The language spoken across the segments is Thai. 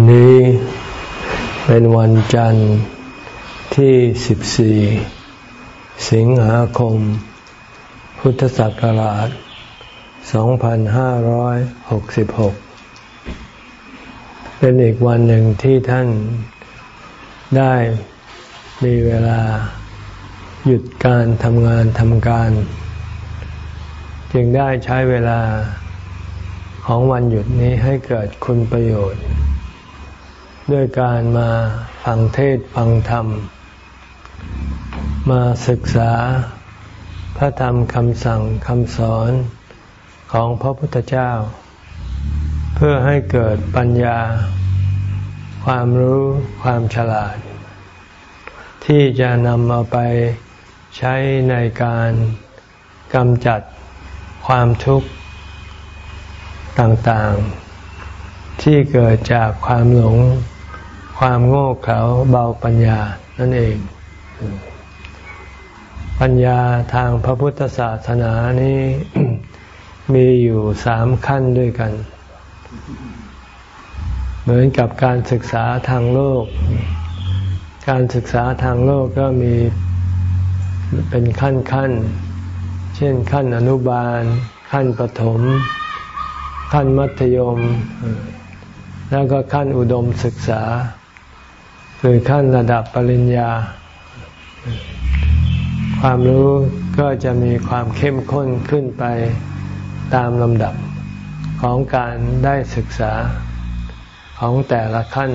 วันนี้เป็นวันจันทร์ที่ 14 สิงหาคม พุทธศักราช 2566 เป็นอีกวันหนึ่งที่ท่านได้มีเวลาหยุดการทำงานทำการ จึงได้ใช้เวลาของวันหยุดนี้ให้เกิดคุณประโยชน์ ด้วยการมาฟังเทศฟังธรรม มาศึกษาพระธรรมคำสั่งคำสอนของพระพุทธเจ้า เพื่อให้เกิดปัญญา ความรู้ความฉลาด ที่จะนำเอาไปใช้ในการกำจัดความทุกข์ต่างๆ ที่เกิดจากความหลง ความโง่เขลาเบาปัญญานั่นเอง ปัญญาทางพระพุทธศาสนานี้มีอยู่สามขั้นด้วยกัน เหมือนกับการศึกษาทางโลก การศึกษาทางโลกก็มีเป็นขั้นขั้น เช่นขั้นอนุบาล ขั้นปฐมขั้นมัธยม แล้วก็ขั้นอุดมศึกษา คือขั้นระดับปริญญา ความรู้ก็จะมีความเข้มข้นขึ้นไปตามลำดับของการได้ศึกษาของแต่ละขั้น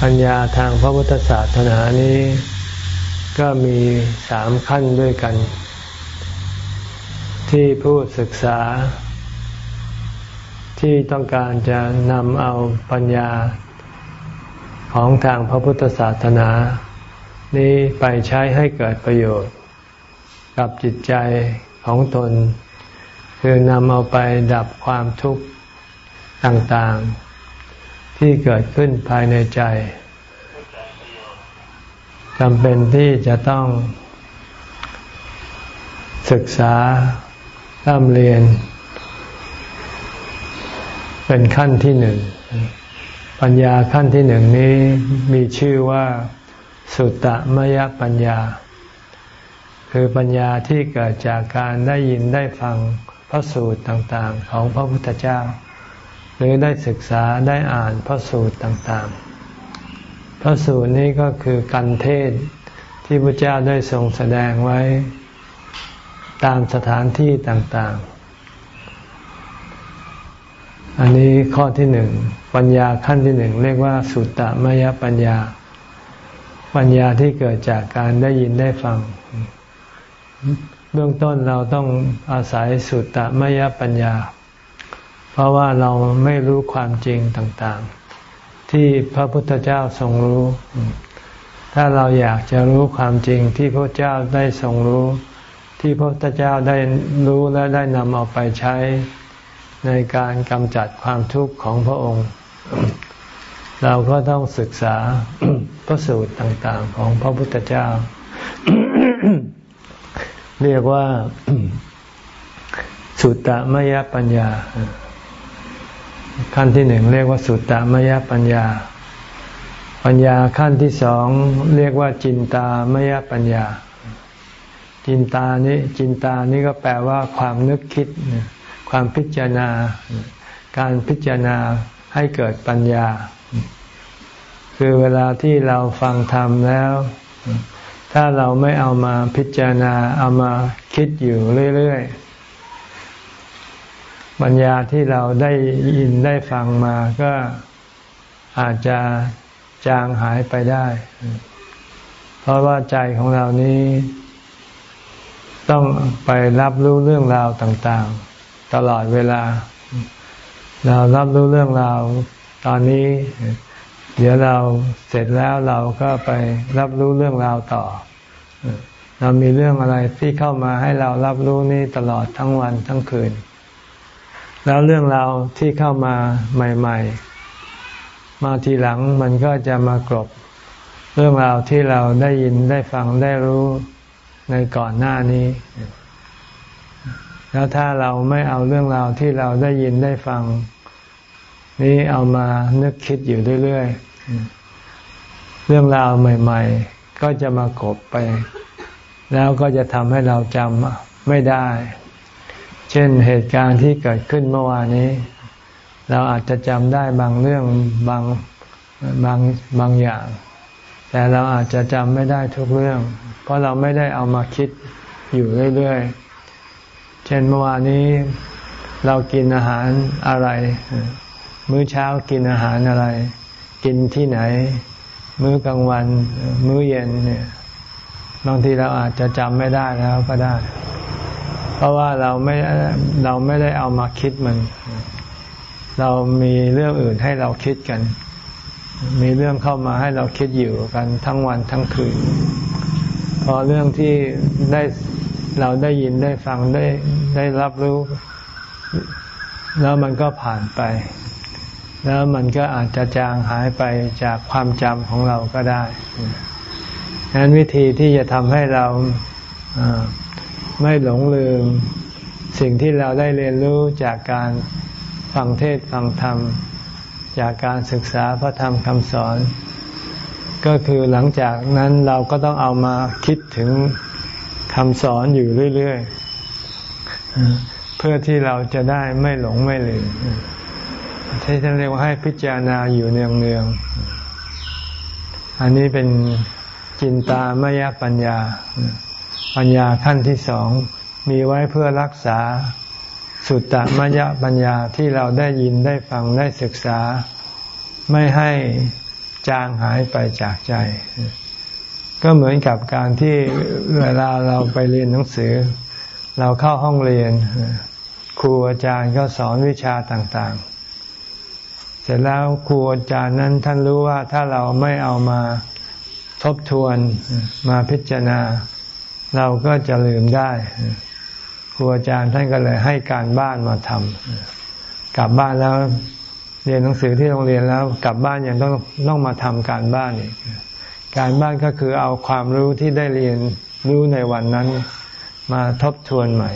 ปัญญาทางพระพุทธศาสนานี้ ก็มีสามขั้นด้วยกัน ที่ผู้ศึกษา ที่ต้องการจะนำเอาปัญญา ของทางพระพุทธศาสนา นี้ไปใช้ให้เกิดประโยชน์ กับจิตใจของตน คือนำเอาไปดับความทุกข์ต่างๆ ที่เกิดขึ้นภายในใจจำเป็นที่จะต้อง ศึกษาร่ำเรียน เป็นขั้นที่หนึ่ง ปัญญาขั้นที่หนึ่งนี้มีชื่อว่าสุตตมยปัญญา คือปัญญาที่เกิดจากการได้ยินได้ฟังพระสูตรต่างๆ ของพระพุทธเจ้า หรือได้ศึกษาได้อ่านพระสูตรต่างๆ พระสูตรนี้ก็คือกันเทศที่พระเจ้าได้ทรงแสดงไว้ ตามสถานที่ต่างๆ อันนี้ข้อที่หนึ่งปัญญาขั้นที่หนึ่งเรียกว่าสุตตมยปัญญา ปัญญาที่เกิดจากการได้ยินได้ฟัง เบื้องต้นเราต้องอาศัยสุตตมยปัญญา เพราะว่าเราไม่รู้ความจริงต่างๆ ที่พระพุทธเจ้าทรงรู้ ถ้าเราอยากจะรู้ความจริงที่พระเจ้าได้ทรงรู้ ที่พระพุทธเจ้าได้รู้และได้นำเอาไปใช้ ในการกำจัดความทุกข์ของพระองค์ เราก็ต้องศึกษาพระสูตรต่างๆ ของพระพุทธเจ้า เรียกว่าสุตตมยปัญญา ขั้นที่หนึ่งเรียกว่าสุตตมยปัญญา ปัญญาขั้นที่สองเรียกว่าจินตามยปัญญา จินตานี้จินตานี้ก็แปลว่าความนึกคิด ความพิจารณา การพิจารณาให้เกิดปัญญา คือเวลาที่เราฟังธรรมแล้ว ถ้าเราไม่เอามาพิจารณาเอามาคิดอยู่เรื่อยๆปัญญาที่เราได้ยินได้ฟังมาก็อาจจะจางหายไปได้ เพราะว่าใจของเรานี้ ต้องไปรับรู้เรื่องราวต่าง ๆ ตลอดเวลา เรารับรู้เรื่องราวตอนนี้ เดี๋ยวเราเสร็จแล้วเราก็ไปรับรู้เรื่องราวต่อ เรามีเรื่องอะไรที่เข้ามาให้เรารับรู้นี่ตลอดทั้งวันทั้งคืน แล้วเรื่องราวที่เข้ามาใหม่ ๆ มาทีหลังมันก็จะมากรบเรื่องราวที่เราได้ยินได้ฟังได้รู้ในก่อนหน้านี้ แล้วถ้าเราไม่เอาเรื่องราวที่เราได้ยินได้ฟัง นี้เอามานึกคิดอยู่เรื่อยๆ เรื่องราวใหม่ ๆ ก็จะมากบไป แล้วก็จะทำให้เราจำไม่ได้ เช่นเหตุการณ์ที่เกิดขึ้นเมื่อวานนี้ เราอาจจะจำได้บางเรื่องบางบางบางอย่าง แต่เราอาจจะจำไม่ได้ทุกเรื่อง เพราะเราไม่ได้เอามาคิดอยู่เรื่อยๆ เช่นเมื่อวานนี้เรากินอาหารอะไร มื้อเช้ากินอาหารอะไร กินที่ไหน มื้อกลางวัน มื้อเย็นเนี่ยบางทีเราอาจจะจำไม่ได้แล้วก็ได้ เพราะว่าเราไม่เราไม่ได้เอามาคิดมัน เรามีเรื่องอื่นให้เราคิดกัน มีเรื่องเข้ามาให้เราคิดอยู่กันทั้งวันทั้งคืน พอเรื่องที่ได้ เราได้ยินได้ฟังได้ได้รับรู้ แล้วมันก็ผ่านไป แล้วมันก็อาจจะจางหายไปจากความจำของเราก็ได้ดังนั้นวิธีที่จะทำให้เราไม่หลงลืม สิ่งที่เราได้เรียนรู้จากการฟังเทศฟังธรรม จากการศึกษาพระธรรมคำสอน ก็คือหลังจากนั้นเราก็ต้องเอามาคิดถึง คำสอนอยู่เรื่อยๆ เพื่อที่เราจะได้ไม่หลงไม่ลืมที่ท่านเรียกว่าให้พิจารณาอยู่เนืองๆ อันนี้เป็นจินตามยปัญญา ปัญญาขั้นที่สองมีไว้เพื่อรักษาสุตตมยปัญญาที่เราได้ยินได้ฟังได้ศึกษา ไม่ให้จางหายไปจากใจ ก็เหมือนกับการที่เวลาเราไปเรียนหนังสือ เราเข้าห้องเรียน ครูอาจารย์ก็สอนวิชาต่างๆ เสร็จแล้วครูอาจารย์นั้นท่านรู้ว่าถ้าเราไม่เอามาทบทวนมาพิจารณา เราก็จะลืมได้ ครูอาจารย์ท่านก็เลยให้การบ้านมาทำกลับบ้านแล้วเรียนหนังสือที่โรงเรียนแล้ว กลับบ้านยังต้องต้องมาทำการบ้านอีก การบ้านก็คือเอาความรู้ที่ได้เรียนรู้ในวันนั้น มาทบทวนใหม่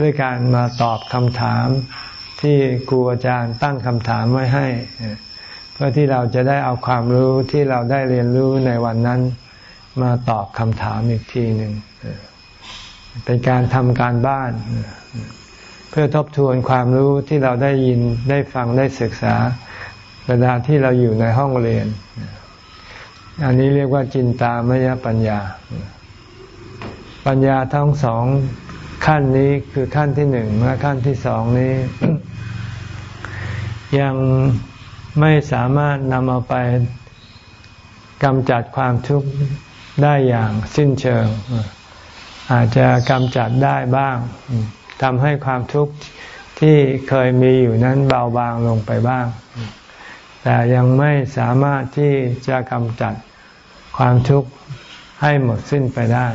ด้วยการมาตอบคำถามที่ครูอาจารย์ตั้งคำถามไว้ให้ เพื่อที่เราจะได้เอาความรู้ที่เราได้เรียนรู้ในวันนั้น มาตอบคำถามอีกทีหนึ่งเป็นการทำการบ้าน เพื่อทบทวนความรู้ที่เราได้ยินได้ฟังได้ศึกษาเวลาที่เราอยู่ในห้องเรียน อันนี้เรียกว่าจินตามยปัญญา ปัญญาทั้งสองขั้นนี้คือขั้นที่หนึ่งและขั้นที่สองนี้ ยังไม่สามารถนำเอาไปกำจัดความทุกข์ได้อย่างสิ้นเชิง อาจจะกำจัดได้บ้างทำให้ความทุกข์ที่เคยมีอยู่นั้นเบาบางลงไปบ้าง แต่ยังไม่สามารถที่จะกำจัดความทุกข์ให้หมดสิ้นไปได้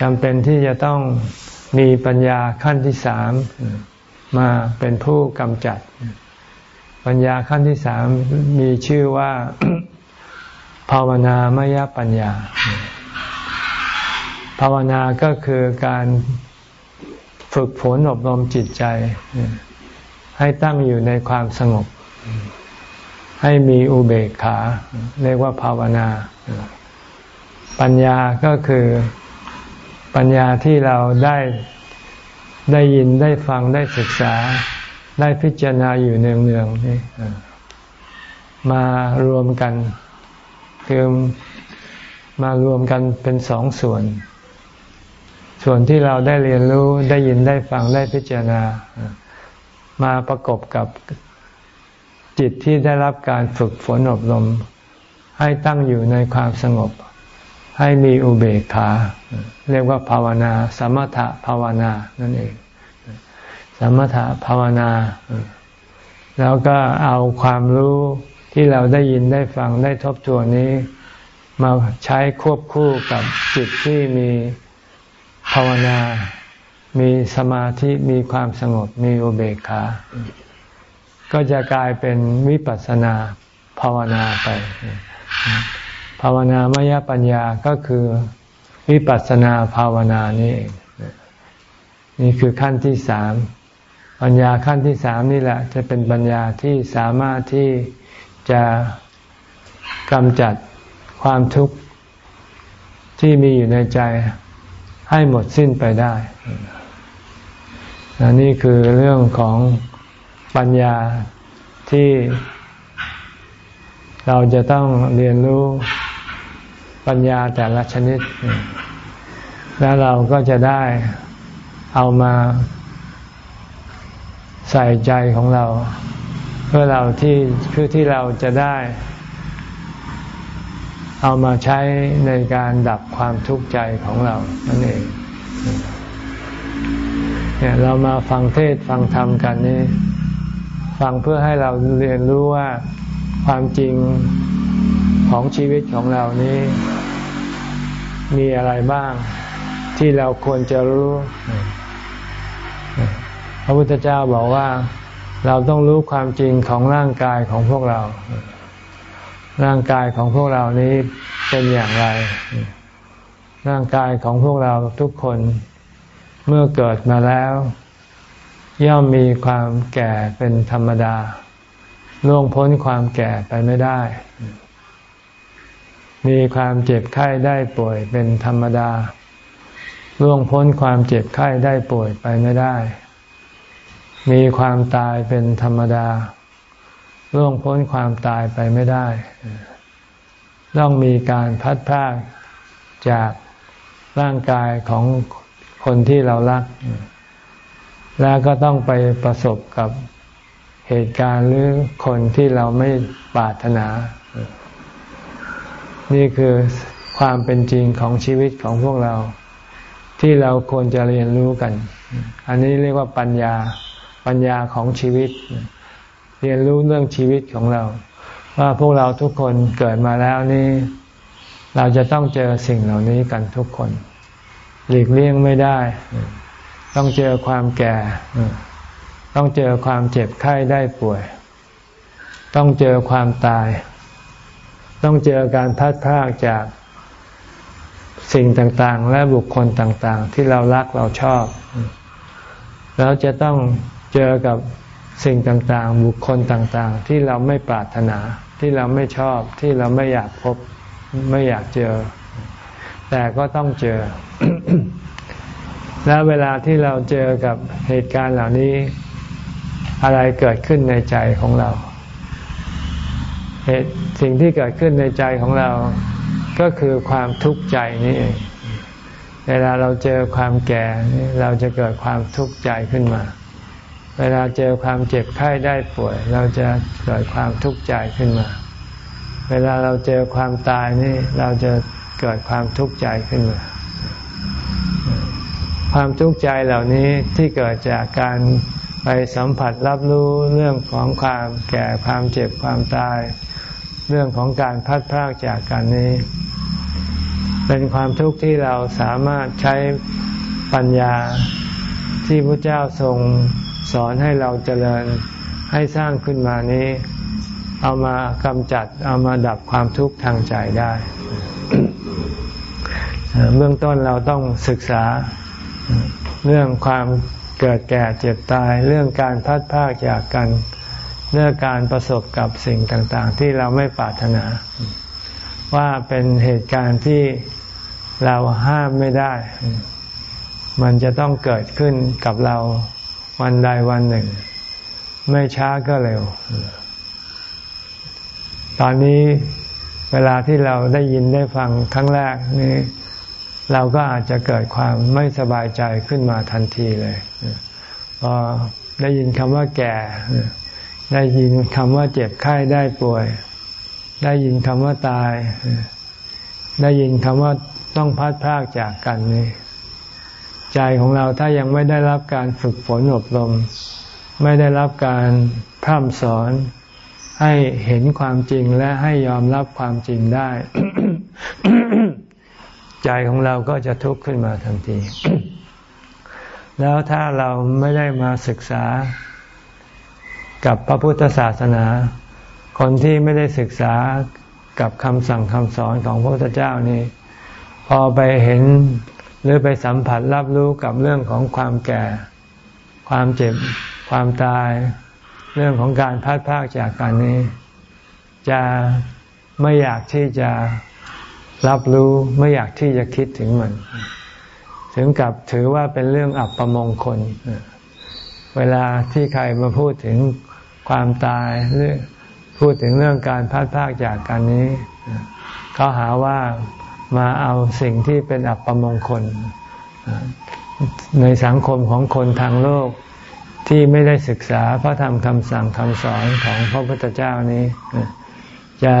จำเป็นที่จะต้องมีปัญญาขั้นที่สามมาเป็นผู้กำจัด ปัญญาขั้นที่สามมีชื่อว่าภาวนามยปัญญา ภาวนาก็คือการฝึกฝนอบรมจิตใจ ให้ตั้งอยู่ในความสงบ ให้มีอุเบกขา เรียกว่าภาวนา ปัญญาก็คือปัญญาที่เราได้ได้ยินได้ฟังได้ศึกษา ได้พิจารณาอยู่เนืองๆนี่มารวมกัน คือมารวมกันเป็นสองส่วน ส่วนที่เราได้เรียนรู้ได้ยินได้ฟังได้พิจารณา มาประกบกับ จิตที่ได้รับการฝึกฝนอบรม ให้ตั้งอยู่ในความสงบ ให้มีอุเบกขา เรียกว่าภาวนา สมถะภาวนานั่นเอง สมถะภาวนา แล้วก็เอาความรู้ที่เราได้ยินได้ฟังได้ทบทวนนี้ มาใช้ควบคู่กับจิตที่มีภาวนา มีสมาธิ มีความสงบ มีอุเบกขา ก็จะกลายเป็นวิปัสสนาภาวนาไป ภาวนามยปัญญาก็คือวิปัสสนาภาวนานี่เองนี่คือขั้นที่สามปัญญาขั้นที่สามนี่แหละ จะเป็นปัญญาที่สามารถที่จะกำจัดความทุกข์ที่มีอยู่ในใจให้หมดสิ้นไปได้นนี่คือเรื่องของ ปัญญาที่เราจะต้องเรียนรู้ปัญญาแต่ละชนิด แล้วเราก็จะได้เอามาใส่ใจของเรา เพื่อเราที่เพื่อที่เราจะได้ เอามาใช้ในการดับความทุกข์ใจของเรานั่นเองเนี่ยเรามาฟังเทศฟังธรรมกันนี่ ฟังเพื่อให้เราเรียนรู้ว่าความจริงของชีวิตของเรานี้ มีอะไรบ้าง ที่เราควรจะรู้ พระพุทธเจ้าบอกว่าเราต้องรู้ความจริงของร่างกายของพวกเรา ร่างกายของพวกเรานี้เป็นอย่างไร ร่างกายของพวกเราทุกคนเมื่อเกิดมาแล้ว ย่อมมีความแก่เป็นธรรมดา ล่วงพ้นความแก่ไปไม่ได้ มีความเจ็บไข้ได้ป่วยเป็นธรรมดา ล่วงพ้นความเจ็บไข้ได้ป่วยไปไม่ได้ มีความตายเป็นธรรมดา ล่วงพ้นความตายไปไม่ได้ ต้องมีการพัดพากจากร่างกายของคนที่เรารัก แล้วก็ต้องไปประสบกับเหตุการณ์หรือคนที่เราไม่ปรารถนา นี่คือความเป็นจริงของชีวิตของพวกเรา ที่เราควรจะเรียนรู้กัน อันนี้เรียกว่าปัญญาปัญญาของชีวิต เรียนรู้เรื่องชีวิตของเรา ว่าพวกเราทุกคนเกิดมาแล้วนี่เราจะต้องเจอสิ่งเหล่านี้กันทุกคน หลีกเลี่ยงไม่ได้ ต้องเจอความแก่ ต้องเจอความเจ็บไข้ได้ป่วย ต้องเจอความตาย ต้องเจอการพัดพากจากสิ่งต่างๆ และบุคคลต่างๆ ที่เรารักเราชอบ แล้วจะต้องเจอกับสิ่งต่างๆ บุคคลต่างๆ ที่เราไม่ปรารถนา ที่เราไม่ชอบที่เราไม่อยากพบ ไม่อยากเจอ แต่ก็ต้องเจอ แล้วเวลาที่เราเจอกับเหตุการณ์เหล่านี้ อะไรเกิดขึ้นในใจของเรา เหตุสิ่งที่เกิดขึ้นในใจของเรา ก็คือความทุกข์ใจนี่เองเวลาเราเจอความแก่เราจะเกิดความทุกข์ใจขึ้นมา เวลาเจอความเจ็บไข้ได้ป่วย เราจะเกิดความทุกข์ใจขึ้นมา เวลาเราเจอความตายนี่เราจะเกิดความทุกข์ใจขึ้นมา ความทุกข์ใจเหล่านี้ที่เกิดจากการไปสัมผัสรับรู้เรื่องของความแก่ความเจ็บความตาย เรื่องของการพัดพรากจากกันนี้ เป็นความทุกข์ที่เราสามารถใช้ปัญญาที่พระเจ้าทรงสอนให้เราเจริญให้สร้างขึ้นมานี้ เอามากำจัดเอามาดับความทุกข์ทางใจได้ เบื้องต้นเราต้องศึกษา เรื่องความเกิดแก่เจ็บตาย เรื่องการพัดพากจากกัน เรื่องการประสบกับสิ่งต่าง ๆ ที่เราไม่ปรารถนา ว่าเป็นเหตุการณ์ที่เราห้ามไม่ได้ มันจะต้องเกิดขึ้นกับเราวันใดวันหนึ่ง ไม่ช้าก็เร็ว ตอนนี้เวลาที่เราได้ยินได้ฟังครั้งแรกนี้ เราก็อาจจะเกิดความไม่สบายใจขึ้นมาทันทีเลยพอได้ยินคำว่าแก่ ได้ยินคำว่าเจ็บไข้ได้ป่วย ได้ยินคำว่าตาย ได้ยินคำว่าต้องพัดพากจากกันนี่ใจของเราถ้ายังไม่ได้รับการฝึกฝนอบรม ไม่ได้รับการพร่ำสอนให้เห็นความจริงและให้ยอมรับความจริงได้ ใจของเราก็จะทุกข์ขึ้นมาทันที แล้วถ้าเราไม่ได้มาศึกษากับพระพุทธศาสนา คนที่ไม่ได้ศึกษากับคำสั่งคำสอนของพระพุทธเจ้านี่พอไปเห็นหรือไปสัมผัสรับรู้กับเรื่องของความแก่ ความเจ็บคความตาย เรื่องของการพัดพากจากกันนี้ จะไม่อยากที่จะ รับรู้ไม่อยากที่จะคิดถึงมัน ถึงกับถือว่าเป็นเรื่องอับประมงคล เวลาที่ใครมาพูดถึงความตายหรือพูดถึงเรื่องการพัดพากจากกันนี้ เขาหาว่ามาเอาสิ่งที่เป็นอับประมงคล ในสังคมของคนทางโลกที่ไม่ได้ศึกษาพระธรรมคำสั่งคำสอนของพระพุทธเจ้านี้ จะ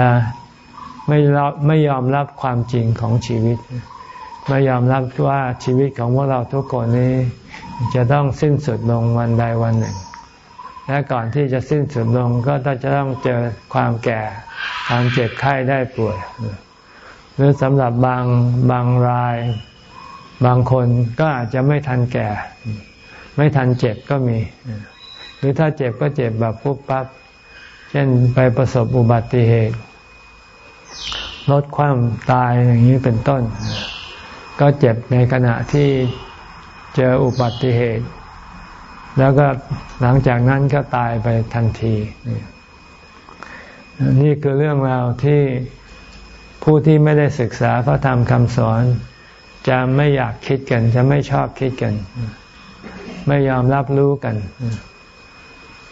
ไม่รับไม่ยอมรับความจริงของชีวิต ไม่ยอมรับว่าชีวิตของพวกเราทุกคนนี้ จะต้องสิ้นสุดลงวันใดวันหนึ่ง และก่อนที่จะสิ้นสุดลงก็จะต้องเจอความแก่ ความเจ็บไข้ได้ป่วย หรือสำหรับบางบางราย บางคนก็อาจจะไม่ทันแก่ ไม่ทันเจ็บก็มี หรือถ้าเจ็บก็เจ็บแบบปุ๊บปั๊บเช่นไปประสบอุบัติเหตุ ลดความตายอย่างนี้เป็นต้น ก็เจ็บในขณะที่เจออุบัติเหตุ แล้วก็หลังจากนั้นก็ตายไปทันที นี่คือเรื่องราวที่ผู้ที่ไม่ได้ศึกษาพระธรรมคำสอน จะไม่อยากคิดกัน จะไม่ชอบคิดกัน ไม่ยอมรับรู้กัน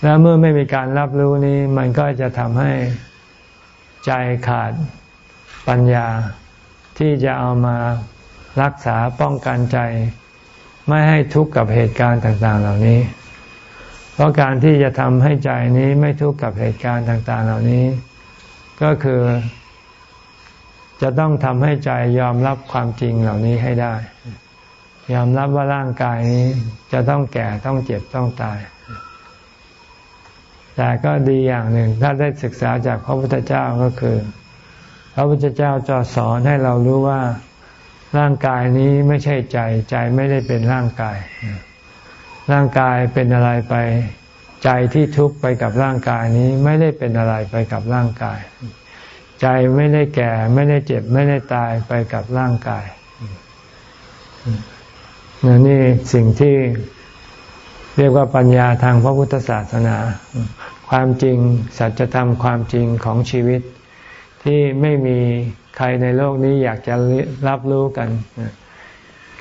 แล้วเมื่อไม่มีการรับรู้นี้ มันก็จะทำให้ใจขาด ปัญญาที่จะเอามารักษาป้องกันใจ ไม่ให้ทุกข์กับเหตุการณ์ต่าง ๆ เหล่านี้ เพราะการที่จะทำให้ใจนี้ไม่ทุกข์กับเหตุการณ์ต่าง ๆ เหล่านี้ ก็คือ จะต้องทำให้ใจยอมรับความจริงเหล่านี้ให้ได้ ยอมรับว่าร่างกายนี้ จะต้องแก่ต้องเจ็บต้องตาย แต่ก็ดีอย่างหนึ่ง ถ้าได้ศึกษาจากพระพุทธเจ้าก็คือ ระพุทธเจ้าจะสอนให้เรารู้ว่าร่างกายนี้ไม่ใช่ใจ ใจไม่ได้เป็นร่างกาย ร่างกายเป็นอะไรไป ใจที่ทุกข์ไปกับร่างกายนี้ไม่ได้เป็นอะไรไปกับร่างกาย ใจไม่ได้แก่ไม่ได้เจ็บไม่ได้ตายไปกับร่างกายนี่สิ่งที่เรียกว่าปัญญาทางพระพุทธศาสนา ความจริงสัจธรรมความจริงของชีวิต ที่ไม่มีใครในโลกนี้อยากจะรับรู้กัน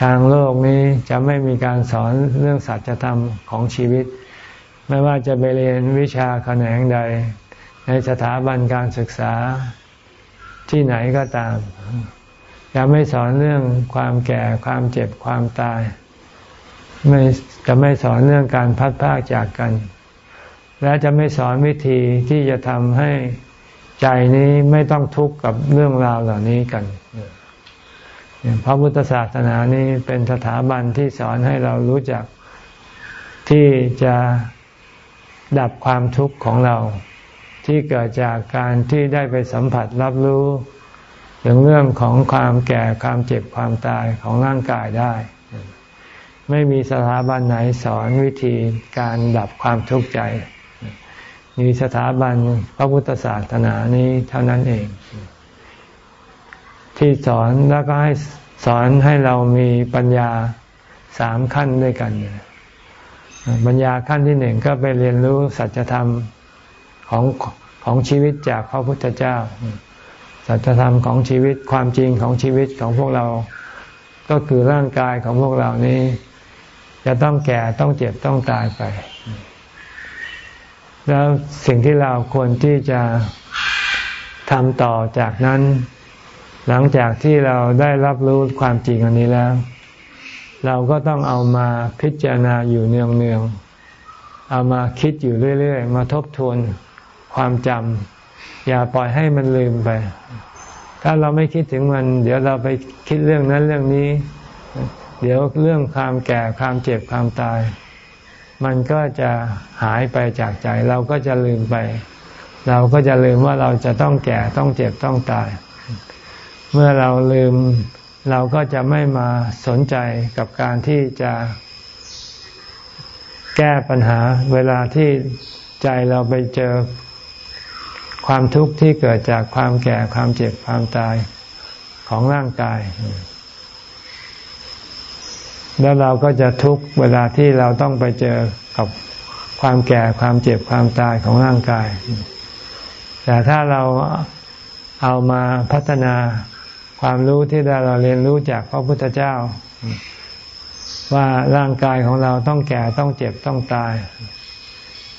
ทางโลกนี้จะไม่มีการสอนเรื่องสัจธรรมของชีวิต ไม่ว่าจะไปเรียนวิชาแขนงใด ในสถาบันการศึกษาที่ไหนก็ตามจะไม่สอนเรื่องความแก่ความเจ็บความตาย ไม่จะไม่สอนเรื่องการพัดพากจากกัน และจะไม่สอนวิธีที่จะทำให้ ใจนี้ไม่ต้องทุกข์กับเรื่องราวเหล่านี้กันพระพุทธศาสนานี้เป็นสถาบันที่สอนให้เรารู้จักที่จะดับความทุกข์ของเรา ที่เกิดจากการที่ได้ไปสัมผัสรับรู้ ถึงเรื่องของความแก่ความเจ็บความตายของร่างกายได้ ไม่มีสถาบันไหนสอนวิธีการดับความทุกข์ใจ มีสถาบันพระพุทธศาสนานี้เท่านั้นเอง ที่สอนแล้วก็ให้สอนให้เรามีปัญญาสามขั้นด้วยกัน ปัญญาขั้นที่หนึ่งก็ไปเรียนรู้สัจธรรมของของชีวิตจากพระพุทธเจ้า สัจธรรมของชีวิตความจริงของชีวิตของพวกเรา ก็คือร่างกายของพวกเรานี้ จะต้องแก่ต้องเจ็บต้องตายไป แล้วสิ่งที่เราควรที่จะทำต่อจากนั้น หลังจากที่เราได้รับรู้ความจริงอันนี้แล้ว เราก็ต้องเอามาพิจารณาอยู่เนืองๆเอามาคิดอยู่เรื่อยๆ มาทบทวนความจำอย่าปล่อยให้มันลืมไป ถ้าเราไม่คิดถึงมัน เดี๋ยวเราไปคิดเรื่องนั้นเรื่องนี้ เดี๋ยวเรื่องความแก่ความเจ็บความตาย มันก็จะหายไปจากใจ เราก็จะลืมไป เราก็จะลืมว่าเราจะต้องแก่ต้องเจ็บต้องตาย เมื่อเราลืม เราก็จะไม่มาสนใจกับการที่จะแก้ปัญหาเวลาที่ใจเราไปเจอความทุกข์ที่เกิดจากความแก่ความเจ็บความตายของร่างกาย แล้วเราก็จะทุกข์เวลาที่เราต้องไปเจอกับความแก่ความเจ็บความตายของร่างกาย แต่ถ้าเราเอามาพัฒนาความรู้ที่เราเรียนรู้จากพระพุทธเจ้า ว่าร่างกายของเราต้องแก่ต้องเจ็บต้องตาย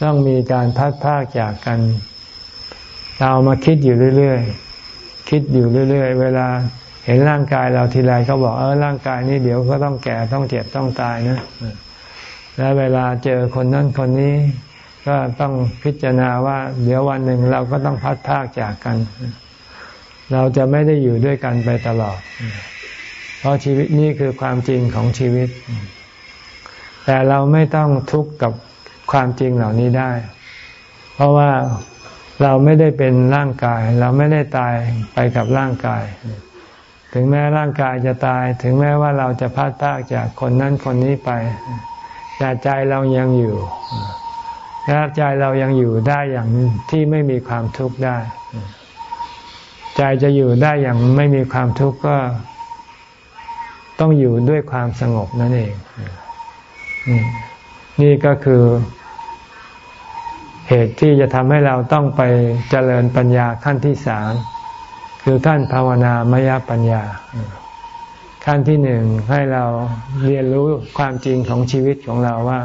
ต้องมีการพัดพากจากกัน เรามาคิดอยู่เรื่อยๆ คิดอยู่เรื่อย ๆ เวลา เห็นร่างกายเราทีไรก็บอกเออร่างกายนี้เดี๋ยวก็ต้องแก่ต้องเจ็บต้องตายนะแล้วเวลาเจอคนนั้นคนนี้ ก็ต้องพิจารณาว่า เดี๋ยววันหนึ่งเราก็ต้องพัดพากจากกัน เราจะไม่ได้อยู่ด้วยกันไปตลอด เพราะชีวิตนี้คือความจริงของชีวิต แต่เราไม่ต้องทุกข์กับความจริงเหล่านี้ได้ เพราะว่าเราไม่ได้เป็นร่างกาย เราไม่ได้ตายไปกับร่างกาย ถึงแม้ร่างกายจะตาย ถึงแม้ว่าเราจะพัดพากจากคนนั้นคนนี้ไป แต่ใจเรายังอยู่และใจเรายังอยู่ได้อย่างที่ไม่มีความทุกข์ได้ ใจจะอยู่ได้อย่างไม่มีความทุกข์ก็ต้องอยู่ด้วยความสงบนั่นเอง นี่ก็คือเหตุที่จะทำให้เราต้องไปเจริญปัญญาขั้นที่สาม คือขั้นภาวนามยปัญญา ขั้นที่หนึ่งให้เราเรียนรู้ความจริงของชีวิตของเราว่า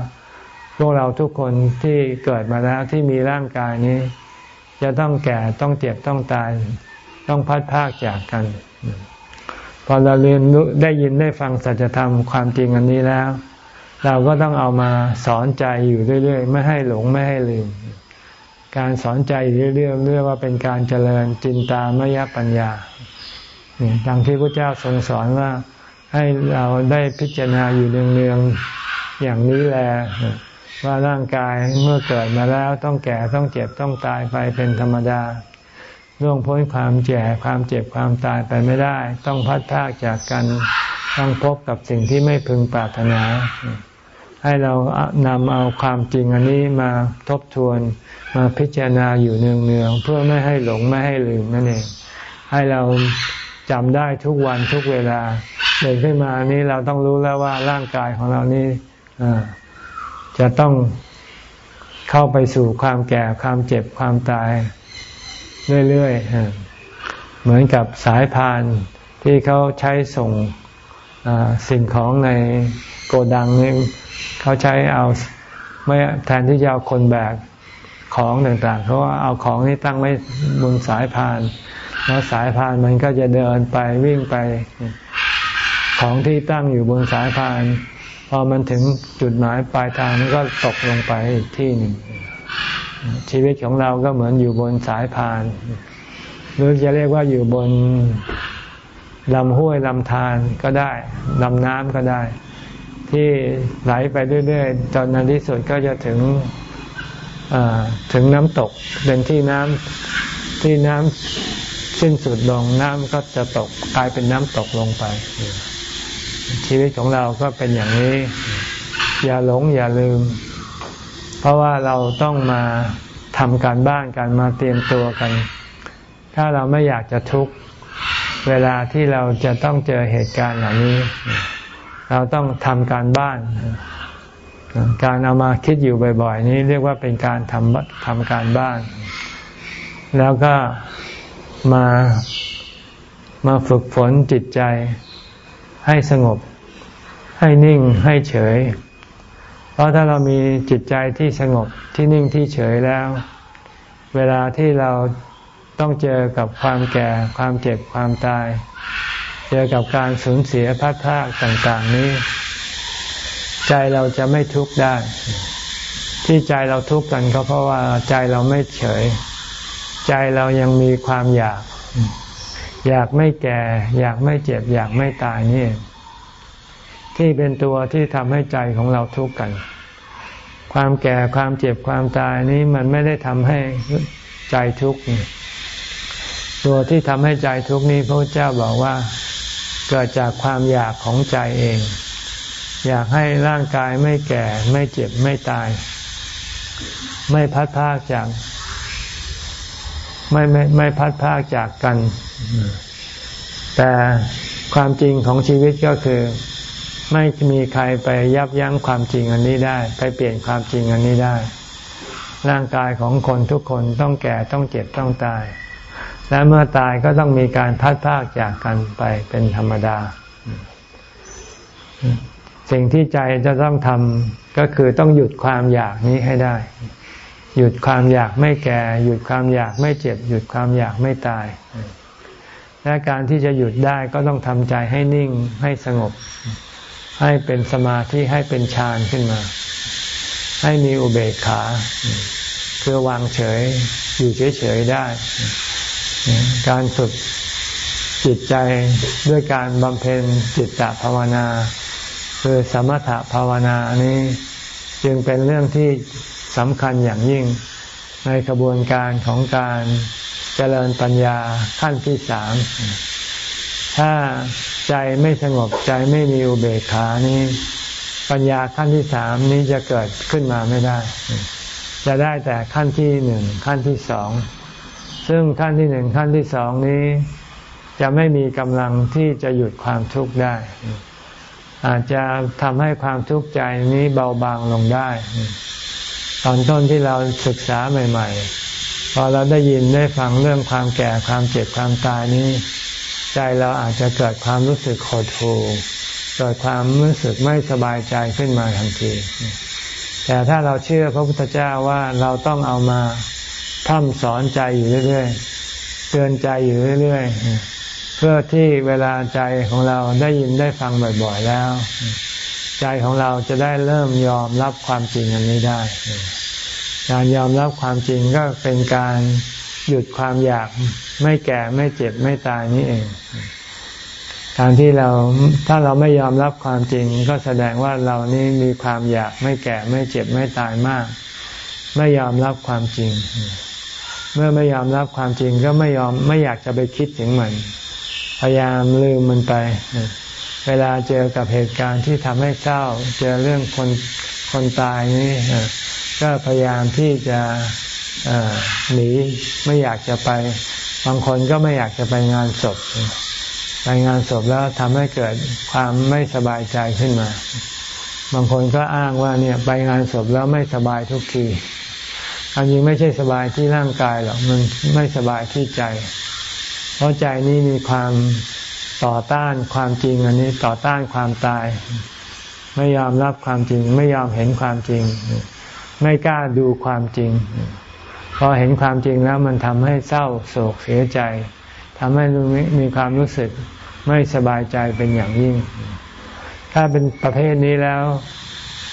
พวกเราทุกคนที่เกิดมาแล้วที่มีร่างกายนี้ จะต้องแก่ต้องเจ็บต้องตาย ต้องพัดพากจากกัน พอเราเรียนรู้ได้ยินได้ฟังสัจธรรมความจริงอันนี้แล้ว เราก็ต้องเอามาสอนใจอยู่เรื่อย ๆ ไม่ให้หลงไม่ให้ลืม การสอนใจเรื่อยๆเรียกว่าเป็นการเจริญจินตามยปัญญาดังที่พระเจ้าทรงสอนว่าให้เราได้พิจารณาอยู่เนืองๆอย่างนี้แหละว่าร่างกายเมื่อเกิดมาแล้วต้องแก่ต้องเจ็บต้องตายไปเป็นธรรมดาล่วงพ้นความแก่ความเจ็บความตายไปไม่ได้ ต้องพัดพากจากกันต้องพบกับสิ่งที่ไม่พึงปรารถนา ให้เรานำเอาความจริงอันนี้มาทบทวนมาพิจารณาอยู่เนืองๆเพื่อไม่ให้หลงไม่ให้ลืมนั่นเอง ให้เราจำได้ทุกวันทุกเวลาเดินขึ้นมานี้เราต้องรู้แล้วว่าร่างกายของเรานี้จะต้องเข้าไปสู่ความแก่ความเจ็บความตายเรื่อยๆเหมือนกับสายพานที่เขาใช้ส่งสิ่งของในโกดังนี่ เขาใช้เอาไม่แทนที่จะเอาคนแบกของต่างๆเขาว่าเอาของที่ตั้งไว้บนสายพาน แล้วสายพานมันก็จะเดินไปวิ่งไป ของที่ตั้งอยู่บนสายพาน พอมันถึงจุดหมายปลายทางมันก็ตกลงไปอีกที่หนึ่งชีวิตของเราก็เหมือนอยู่บนสายพาน หรือจะเรียกว่าอยู่บนลำห้วยลำธารก็ได้ลำน้ำก็ได้ ที่ไหลไปเรื่อยๆจนในที่สุดก็จะถึงถึงน้ำตกเป็นที่น้ำที่น้ำสิ้นสุดลงน้ำก็จะตกกลายเป็นน้ำตกลงไป ชีวิตของเราก็เป็นอย่างนี้ อย่าหลงอย่าลืม เพราะว่าเราต้องมาทำการบ้านกันมาเตรียมตัวกัน ถ้าเราไม่อยากจะทุกข์เวลาที่เราจะต้องเจอเหตุการณ์เหล่านี้ เราต้องทำการบ้าน การเอามาคิดอยู่บ่อย ๆ นี้เรียกว่าเป็นการทำทำการบ้าน แล้วก็มามาฝึกฝนจิตใจ ให้สงบ ให้นิ่งให้เฉย เพราะถ้าเรามีจิตใจที่สงบที่นิ่งที่เฉยแล้ว เวลาที่เราต้องเจอกับความแก่ความเจ็บความตาย เจอกับการสูญเสียพัดพากต่างๆนี้ ใจเราจะไม่ทุกข์ได้ ที่ใจเราทุกข์กันก็เพราะว่าใจเราไม่เฉย ใจเรายังมีความอยาก อยากไม่แก่ อยากไม่เจ็บ อยากไม่ตายนี่ ที่เป็นตัวที่ทำให้ใจของเราทุกข์กัน ความแก่ความเจ็บความตายนี้มันไม่ได้ทำให้ใจทุกข์ตัวที่ทำให้ใจทุกข์นี้พระเจ้าบอกว่า เกิดจากความอยากของใจเอง อยากให้ร่างกายไม่แก่ไม่เจ็บไม่ตาย ไม่พัดพากจาก ไม่ไม่ไม่พัดพากจากกัน แต่ความจริงของชีวิตก็คือ ไม่มีใครไปยับยั้งความจริงอันนี้ได้ ไปเปลี่ยนความจริงอันนี้ได้ ร่างกายของคนทุกคนต้องแก่ต้องเจ็บต้องตาย และเมื่อตายก็ต้องมีการพัดพากจากกันไปเป็นธรรมดา สิ่งที่ใจจะต้องทำก็คือต้องหยุดความอยากนี้ให้ได้ หยุดความอยากไม่แก่ หยุดความอยากไม่เจ็บ หยุดความอยากไม่ตาย และการที่จะหยุดได้ก็ต้องทำใจให้นิ่งให้สงบ ให้เป็นสมาธิให้เป็นฌานขึ้นมา ให้มีอุเบกขา เพื่อวางเฉยอยู่เฉยๆได้ การฝึกจิตใจด้วยการบำเพ็ญจิตตภาวนา คือสมถภาวนานี้จึงเป็นเรื่องที่สำคัญอย่างยิ่งในกระบวนการของการเจริญปัญญาขั้นที่สามถ้าใจไม่สงบใจไม่มีอุเบกขานี้ ปัญญาขั้นที่สามนี้จะเกิดขึ้นมาไม่ได้ จะได้แต่ขั้นที่หนึ่งขั้นที่สอง ซึ่งขั้นที่หนึ่งขั้นที่สองนี้ จะไม่มีกำลังที่จะหยุดความทุกข์ได้ อาจจะทำให้ความทุกข์ใจนี้เบาบางลงได้ ตอนต้นที่เราศึกษาใหม่ ๆ พอเราได้ยินได้ฟังเรื่องความแก่ความเจ็บความตายนี้ ใจเราอาจจะเกิดความรู้สึกโหดหู่เกิดความรู้สึกไม่สบายใจขึ้นมาทันที แต่ถ้าเราเชื่อพระพุทธเจ้าว่าเราต้องเอามา ทำสอนใจอยู่เรื่อยๆเตือนใจอยู่เรื่อยๆ เพื่อที่เวลาใจของเราได้ยินได้ฟังบ่อยๆแล้ว ใจของเราจะได้เริ่มยอมรับความจริงอันนี้ได้ การยอมรับความจริงก็เป็นการหยุดความอยากไม่แก่ไม่เจ็บไม่ตายนี่เอง การที่เราถ้าเราไม่ยอมรับความจริง ก็แสดงว่าเรานี่มีความอยากไม่แก่ไม่เจ็บไม่ตายมาก ไม่ยอมรับความจริง เมื่อไม่ยอมรับความจริงก็ไม่ยอมไม่อยากจะไปคิดถึงมัน พยายามลืมมันไป เวลาเจอกับเหตุการณ์ที่ทำให้เศร้า เจอเรื่องคนคนตายนี่ก็พยายามที่จะหนีไม่อยากจะไป บางคนก็ไม่อยากจะไปงานศพไปงานศพแล้วทำให้เกิดความไม่สบายใจขึ้นมา บางคนก็อ้างว่าเนี่ยไปงานศพแล้วไม่สบายทุกที อันจริงไม่ใช่สบายที่ร่างกายหรอกมันไม่สบายที่ใจ เพราะใจนี้มีความต่อต้านความจริงอันนี้ต่อต้านความตาย ไม่ยอมรับความจริง ไม่ยอมเห็นความจริง ไม่กล้าดูความจริงพอเห็นความจริงแล้วมันทำให้เศร้าโศกเสียใจทำให้มีความรู้สึกไม่สบายใจเป็นอย่างยิ่ง ถ้าเป็นประเภทนี้แล้ว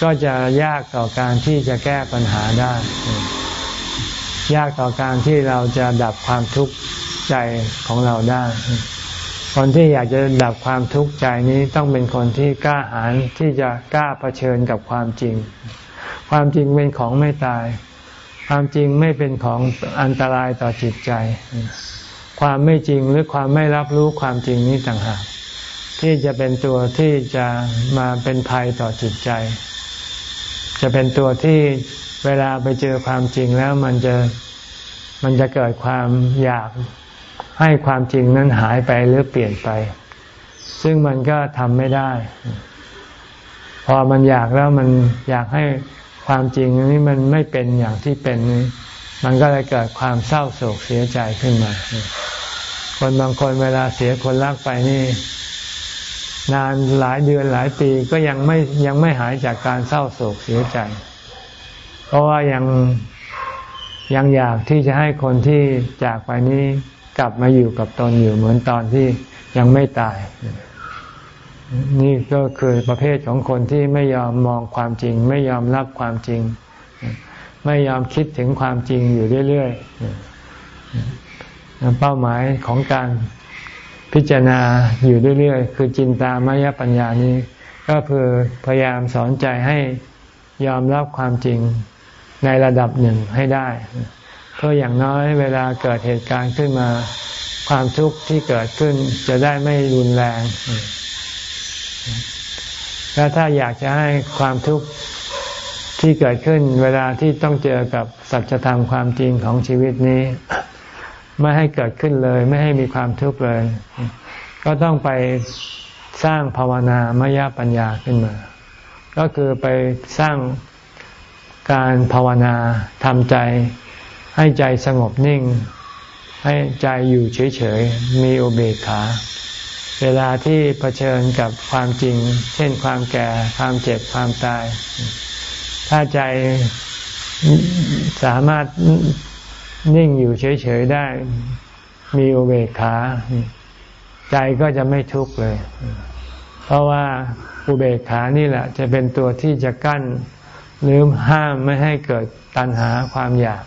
ก็จะยากต่อการที่จะแก้ปัญหาได้ ยากต่อการที่เราจะดับความทุกข์ใจของเราได้ คนที่อยากจะดับความทุกข์ใจนี้ต้องเป็นคนที่กล้าหาญที่จะกล้าเผชิญกับความจริง ความจริงเป็นของไม่ตาย ความจริงไม่เป็นของอันตรายต่อจิตใจ ความไม่จริงหรือความไม่รับรู้ความจริงนี้ต่างหากที่จะเป็นตัวที่จะมาเป็นภัยต่อจิตใจ จะเป็นตัวที่ เวลาไปเจอความจริงแล้วมันจะมันจะเกิดความอยากให้ความจริงนั้นหายไปหรือเปลี่ยนไป ซึ่งมันก็ทำไม่ได้ พอมันอยากแล้วมันอยากให้ความจริงนี้มันไม่เป็นอย่างที่เป็นนี้มันก็เลยเกิดความเศร้าโศกเสียใจขึ้นมา คนบางคนเวลาเสียคนรักไปนี่ นานหลายเดือนหลายปีก็ยังไม่ยังไม่หายจากการเศร้าโศกเสียใจ เพราะว่ายังยังอยากที่จะให้คนที่จากไปนี้กลับมาอยู่กับตนอยู่เหมือนตอนที่ยังไม่ตาย นี่ก็คือประเภทของคนที่ไม่ยอมมองความจริง ไม่ยอมรับความจริง ไม่ยอมคิดถึงความจริงอยู่เรื่อยๆเป้าหมายของการพิจารณาอยู่เรื่อยๆ คือจินตามายปัญญานี้ ก็คือพยายามสอนใจให้ยอมรับความจริง ในระดับหนึ่งให้ได้เพื่ออย่างน้อยเวลาเกิดเหตุการณ์ขึ้นมา ความทุกข์ที่เกิดขึ้นจะได้ไม่รุนแรงและถ้าอยากจะให้ความทุกข์ที่เกิดขึ้นเวลาที่ต้องเจอกับสัจธรรมความจริงของชีวิตนี้ ไม่ให้เกิดขึ้นเลย ไม่ให้มีความทุกข์เลย ก็ต้องไปสร้างภาวนามยปัญญาขึ้นมา ก็คือไปสร้าง การภาวนาทำใจ ให้ใจสงบนิ่ง ให้ใจอยู่เฉยๆ มีอุเบกขา เวลาที่เผชิญกับความจริง เช่นความแก่ความเจ็บความตาย ถ้าใจสามารถนิ่งอยู่เฉยๆได้ มีอุเบกขา ใจก็จะไม่ทุกข์เลย เพราะว่าอุเบกขานี่แหละ จะเป็นตัวที่จะกั้น หรือห้ามไม่ให้เกิดตัณหาความอยาก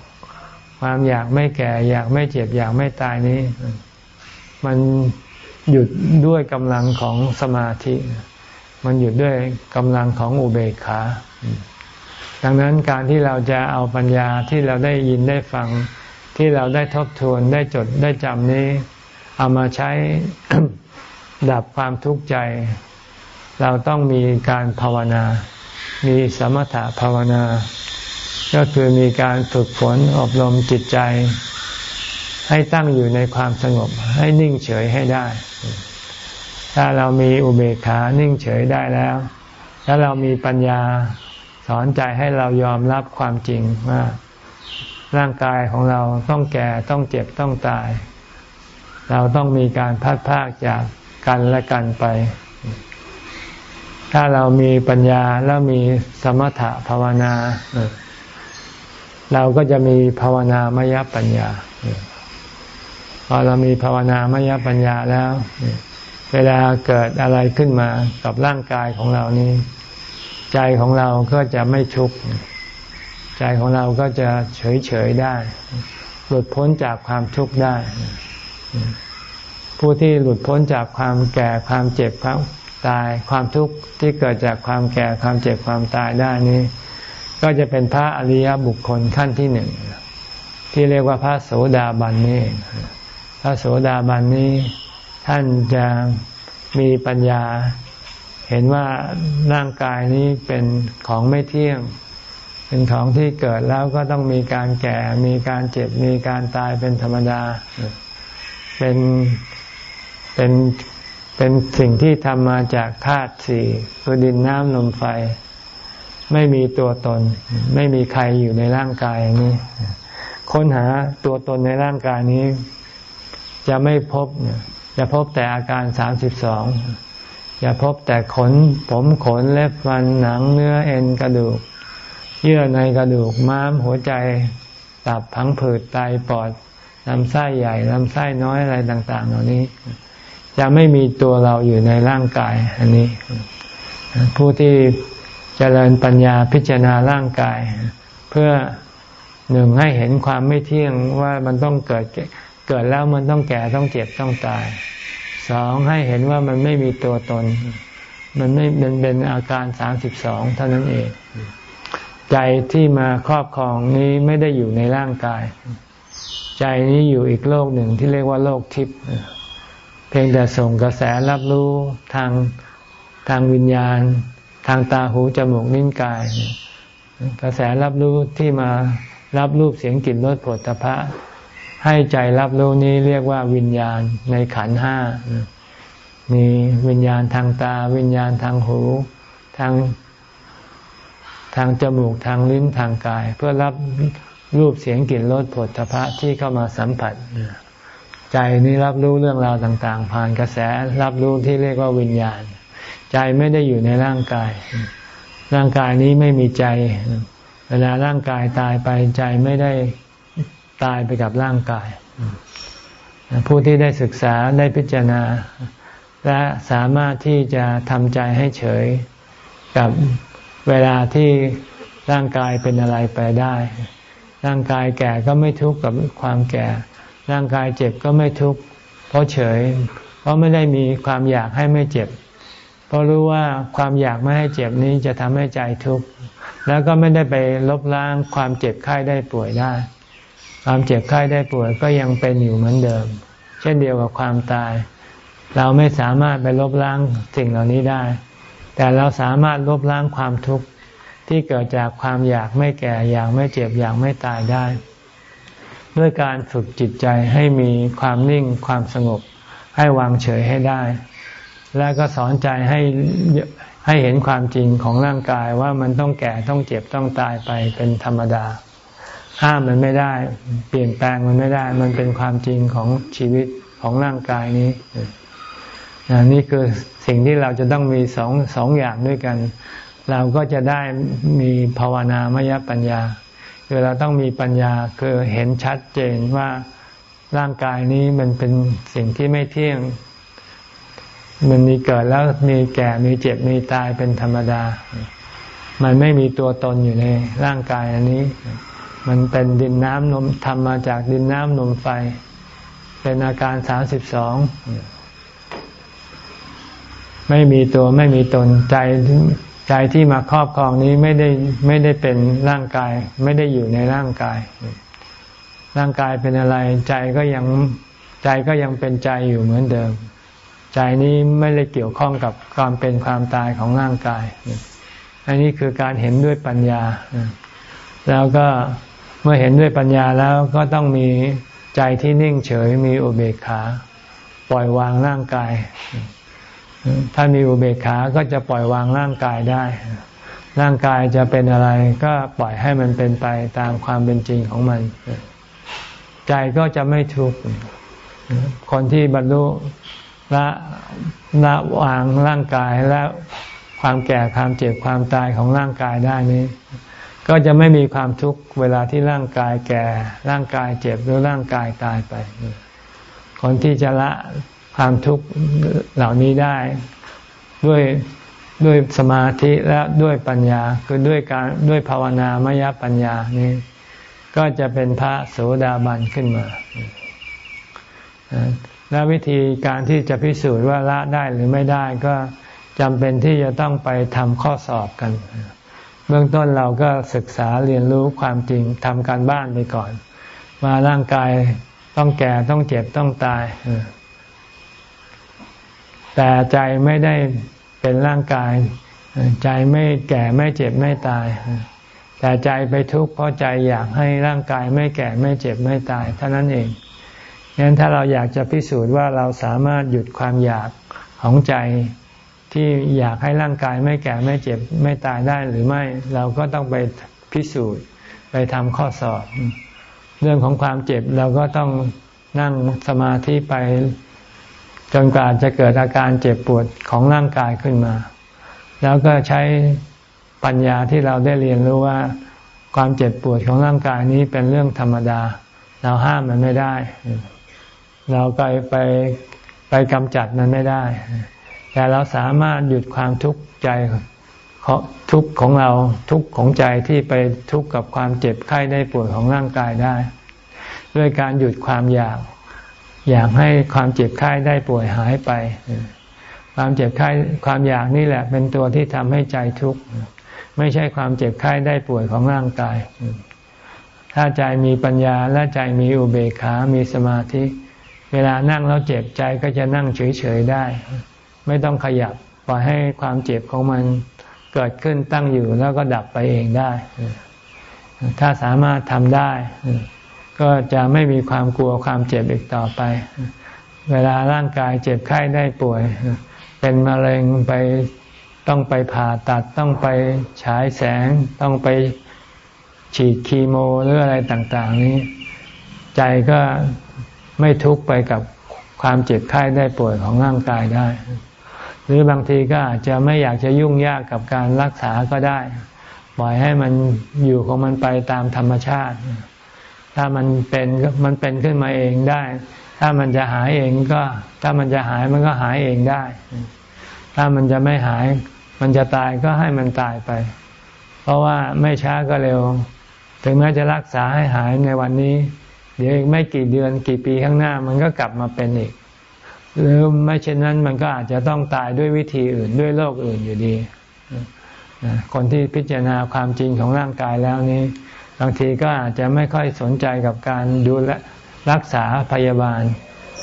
ความอยากไม่แก่ อยากไม่เจ็บ อยากไม่ตายนี้ มันหยุดด้วยกำลังของสมาธิ มันหยุดด้วยกำลังของอุเบกขา ดังนั้นการที่เราจะเอาปัญญาที่เราได้ยินได้ฟังที่เราได้ทบทวนได้จดได้จำนี้ เอามาใช้ดับความทุกข์ใจ เราต้องมีการภาวนา มีสมถะภาวนา ก็คือมีการฝึกฝนอบรมจิตใจ ให้ตั้งอยู่ในความสงบ ให้นิ่งเฉยให้ได้ ถ้าเรามีอุเบกขานิ่งเฉยได้แล้ว แล้วเรามีปัญญาสอนใจให้เรายอมรับความจริงว่าร่างกายของเราต้องแก่ต้องเจ็บต้องตาย เราต้องมีการพัดพากจากกันและกันไป ถ้าเรามีปัญญาแล้วมีสมถะภาวนา เราก็จะมีภาวนามยปัญญา พอเรามีภาวนามยปัญญาแล้ว เวลาเกิดอะไรขึ้นมากับร่างกายของเรานี้ ใจของเราก็จะไม่ทุกข์ใจของเราก็จะเฉยๆได้ หลุดพ้นจากความทุกข์ได้ ผู้ที่หลุดพ้นจากความแก่ความเจ็บความ ตาย ความทุกข์ที่เกิดจากความแก่ความเจ็บความตายได้นี้ ก็จะเป็นพระอริยบุคคลขั้นที่หนึ่งที่เรียกว่าพระโสดาบันนี่พระโสดาบันนี้ ท่านจะมีปัญญา เห็นว่าร่างกายนี้เป็นของไม่เที่ยง เป็นของที่เกิดแล้วก็ต้องมีการแก่ มีการเจ็บ มีการตายเป็นธรรมดา เป็นเป็น เป็นสิ่งที่ทำมาจากธาตุสี่คือดินน้ำลมไฟ ไม่มีตัวตน ไม่มีใครอยู่ในร่างกายนี้ ค้นหาตัวตนในร่างกายนี้ จะไม่พบจะพบแต่อาการสามสิบสองจะพบแต่ขน ผมขนเล็บฟันหนังเนื้อเอ็นกระดูก เยื่อในกระดูกม้าม หัวใจ ตับพังผืดไตปอดลำไส้ใหญ่ลำไส้น้อยอะไรต่าง ๆ เหล่านี้ จะไม่มีตัวเราอยู่ในร่างกายอันนี้ ผู้ที่เจริญปัญญาพิจารณาร่างกาย เพื่อหนึ่งให้เห็นความไม่เที่ยงว่ามันต้องเกิดเกิดแล้วมันต้องแก่ต้องเจ็บต้องตายสองให้เห็นว่ามันไม่มีตัวตน มันไม่เป็นเป็นอาการสามสิบสองเท่านั้นเอง ใจที่มาครอบครองนี้ไม่ได้อยู่ในร่างกาย ใจนี้อยู่อีกโลกหนึ่งที่เรียกว่าโลกทิพย์ พียงแต่ส่งกระแสรับรู้ทางทางวิญญาณ ทางตาหูจมูกนิ้นกาย กระแสรับรู้ที่มารับรูปเสียงกลิ่นรสผลตภะให้ใจรับรู้นี้เรียกว่าวิญญาณในขันห้ามีวิญญาณทางตา วิญญาณทางหูทางทางจมูกทางลิ้นทางกาย เพื่อรับรูปเสียงกลิ่นรสผลตภะที่เข้ามาสัมผัส ใจนี้รับรู้เรื่องราวต่าง ๆ ผ่านกระแสรับรู้ที่เรียกว่าวิญญาณ ใจไม่ได้อยู่ในร่างกาย ร่างกายนี้ไม่มีใจ เวลาร่างกายตายไปใจไม่ได้ตายไปกับร่างกาย ผู้ที่ได้ศึกษาได้พิจารณา และสามารถที่จะทำใจให้เฉยกับเวลาที่ร่างกายเป็นอะไรไปได้ ร่างกายแก่ก็ไม่ทุกข์กับความแก่ ร่างกายเจ็บก็ไม่ทุกข์เพราะเฉย เพราะไม่ได้มีความอยากให้ไม่เจ็บ เพราะรู้ว่าความอยากไม่ให้เจ็บนี้จะทำให้ใจทุกข์แล้วก็ไม่ได้ไปลบล้างความเจ็บไข้ได้ป่วยได้ ความเจ็บไข้ได้ป่วยก็ยังเป็นอยู่เหมือนเดิม เช่นเดียวกับความตาย เราไม่สามารถไปลบล้างสิ่งเหล่านี้ได้ แต่เราสามารถลบล้างความทุกข์ที่เกิดจากความอยากไม่แก่ อยากไม่เจ็บ อยากไม่ตายได้ ด้วยการฝึกจิตใจให้มีความนิ่งความสงบ ให้วางเฉยให้ได้ และก็สอนใจให้ให้เห็นความจริงของร่างกายว่ามันต้องแก่ต้องเจ็บต้องตายไปเป็นธรรมดา ห้ามมันไม่ได้ เปลี่ยนแปลงมันไม่ได้ มันเป็นความจริงของชีวิตของร่างกายนี้นี่คือสิ่งที่เราจะต้องมีสองสองอย่างด้วยกัน เราก็จะได้มีภาวนามยปัญญา คือเราต้องมีปัญญาคือเห็นชัดเจนว่าร่างกายนี้มันเป็นสิ่งที่ไม่เที่ยง มันมีเกิดแล้วมีแก่มีเจ็บมีตายเป็นธรรมดา มันไม่มีตัวตนอยู่ในร่างกายอันนี้ มันเป็นดินน้ำนมทำมาจากดินน้ำนมไฟ เป็นอาการสามสิบสองไม่มีตัวไม่มีตนใจ ใจที่มาครอบครองนี้ไม่ได้ไม่ได้เป็นร่างกาย ไม่ได้อยู่ในร่างกาย ร่างกายเป็นอะไร ใจก็ยังใจก็ยังเป็นใจอยู่เหมือนเดิม ใจนี้ไม่ได้เกี่ยวข้องกับความเป็นความตายของร่างกาย อันนี้คือการเห็นด้วยปัญญา แล้วก็เมื่อเห็นด้วยปัญญาแล้วก็ต้องมีใจที่นิ่งเฉยมีอุเบกขา ปล่อยวางร่างกาย ถ้ามีอุเบกขาก็จะปล่อยวางร่างกายได้ ร่างกายจะเป็นอะไรก็ปล่อยให้มันเป็นไปตามความเป็นจริงของมัน ใจก็จะไม่ทุกข์ คนที่บรรลุละละวางร่างกายและความแก่ความเจ็บความตายของร่างกายได้นี้ ก็จะไม่มีความทุกข์เวลาที่ร่างกายแก่ร่างกายเจ็บหรือร่างกายตายไป คนที่จะละ ความทุกข์เหล่านี้ได้ด้วยด้วยสมาธิและด้วยปัญญาคือด้วยการด้วยภาวนามยปัญญานี้ ก็จะเป็นพระโสดาบันขึ้นมา และวิธีการที่จะพิสูจน์ว่าละได้หรือไม่ได้ก็จำเป็นที่จะต้องไปทำข้อสอบกัน เบื้องต้นเราก็ศึกษาเรียนรู้ความจริงทำการบ้านไปก่อน ว่าร่างกายต้องแก่ต้องเจ็บต้องตาย แต่ใจไม่ได้เป็นร่างกาย ใจไม่แก่ไม่เจ็บไม่ตาย แต่ใจไปทุกข์เพราะใจอยากให้ร่างกายไม่แก่ไม่เจ็บไม่ตายเท่านั้นเองงั้นถ้าเราอยากจะพิสูจน์ว่าเราสามารถหยุดความอยากของใจที่อยากให้ร่างกายไม่แก่ไม่เจ็บไม่ตายได้หรือไม่ เราก็ต้องไปพิสูจน์ไปทำข้อสอบ เรื่องของความเจ็บเราก็ต้องนั่งสมาธิไป จนกว่าจะเกิดอาการเจ็บปวดของร่างกายขึ้นมา แล้วก็ใช้ปัญญาที่เราได้เรียนรู้ว่า ความเจ็บปวดของร่างกายนี้เป็นเรื่องธรรมดา เราห้ามมันไม่ได้ เราไปไปไปกำจัดมันไม่ได้ แต่เราสามารถหยุดความทุกข์ใจทุกข์ของเราทุกข์ของใจที่ไปทุกข์กับความเจ็บไข้ได้ปวดของร่างกายได้ ด้วยการหยุดความอยาก อยากให้ความเจ็บไข้ได้ป่วยหายไป ความเจ็บไข้ความอยากนี่แหละ เป็นตัวที่ทำให้ใจทุกข์ไม่ใช่ความเจ็บไข้ได้ป่วยของร่างกาย ถ้าใจมีปัญญาและใจมีอุเบกขา มีสมาธิ เวลานั่งแล้วเจ็บใจก็จะนั่งเฉยๆได้ ไม่ต้องขยับปล่อยให้ความเจ็บของมันเกิดขึ้นตั้งอยู่แล้วก็ดับไปเองได้ ถ้าสามารถทำได้ ก็จะไม่มีความกลัวความเจ็บอีกต่อไป เวลาร่างกายเจ็บไข้ได้ป่วย เป็นมะเร็งไปต้องไปผ่าตัดต้องไปฉายแสง ต้องไปฉีดคีโมหรืออะไรต่าง ๆ นี้ ใจก็ไม่ทุกข์ไปกับความเจ็บไข้ได้ป่วยของร่างกายได้ หรือบางทีก็อาจจะไม่อยากจะยุ่งยากกับการรักษาก็ได้ ปล่อยให้มันอยู่ของมันไปตามธรรมชาติ ถ้ามันเป็นมันเป็นขึ้นมาเองได้ ถ้ามันจะหายเองก็ ถ้ามันจะหายมันก็หายเองได้ ถ้ามันจะไม่หาย มันจะตายก็ให้มันตายไป เพราะว่าไม่ช้าก็เร็ว ถึงแม้จะรักษาให้หายในวันนี้ เดี๋ยวอีกไม่กี่เดือนกี่ปีข้างหน้ามันก็กลับมาเป็นอีก หรือไม่เช่นนั้นมันก็อาจจะต้องตายด้วยวิธีอื่นด้วยโรคอื่นอยู่ดีคนที่พิจารณาความจริงของร่างกายแล้วนี้ บางทีก็อาจจะไม่ค่อยสนใจกับการดูแลรักษาพยาบาล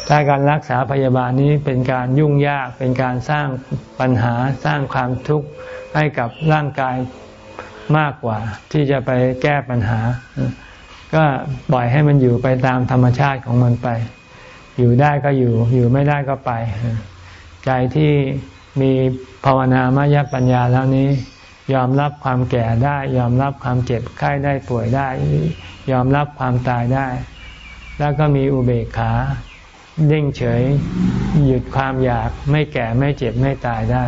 ถ้าการรักษาพยาบาลนี้เป็นการยุ่งยาก เป็นการสร้างปัญหาสร้างความทุกข์ให้กับร่างกายมากกว่า ที่จะไปแก้ปัญหา ก็ปล่อยให้มันอยู่ไปตามธรรมชาติของมันไป อยู่ได้ก็อยู่ อยู่ไม่ได้ก็ไป ใจที่มีภาวนามยปัญญาแล้วนี้ ยอมรับความแก่ได้ ยอมรับความเจ็บไข้ได้ป่วยได้ ยอมรับความตายได้ แล้วก็มีอุเบกขานิ่งเฉย หยุดความอยากไม่แก่ไม่เจ็บไม่ตายได้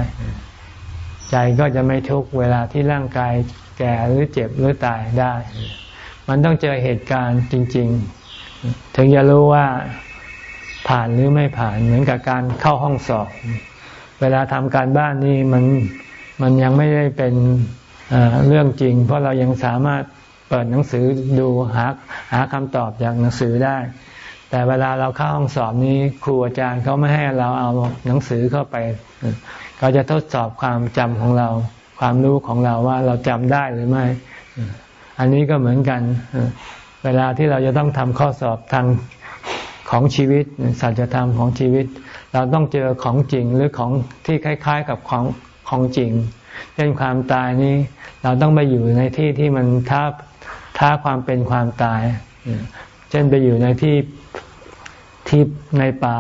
ใจก็จะไม่ทุกเวลาที่ร่างกายแก่หรือเจ็บหรือตายได้ มันต้องเจอเหตุการณ์จริง ๆ ถึงจะรู้ว่าผ่านหรือไม่ผ่านเหมือนกับการเข้าห้องสอบ เวลาทำการบ้านนี่มัน มันยังไม่ได้เป็นเรื่องจริง เพราะเรายังสามารถเปิดหนังสือดูหาหาคำตอบจากหนังสือได้ แต่เวลาเราเข้าห้องสอบนี้ครูอาจารย์เขาไม่ให้เราเอาหนังสือเข้าไปเขาจะทดสอบความจำของเรา ความรู้ของเราว่าเราจำได้หรือไม่ อันนี้ก็เหมือนกัน เวลาที่เราจะต้องทำข้อสอบทางของชีวิตสัจธรรมของชีวิต เราต้องเจอของจริงหรือของที่คล้าย ๆ กับของ ของจริง เช่นความตายนี้ เราต้องไปอยู่ในที่ที่มันท้าท้าความเป็นความตาย เช่นไปอยู่ในที่ที่ในป่า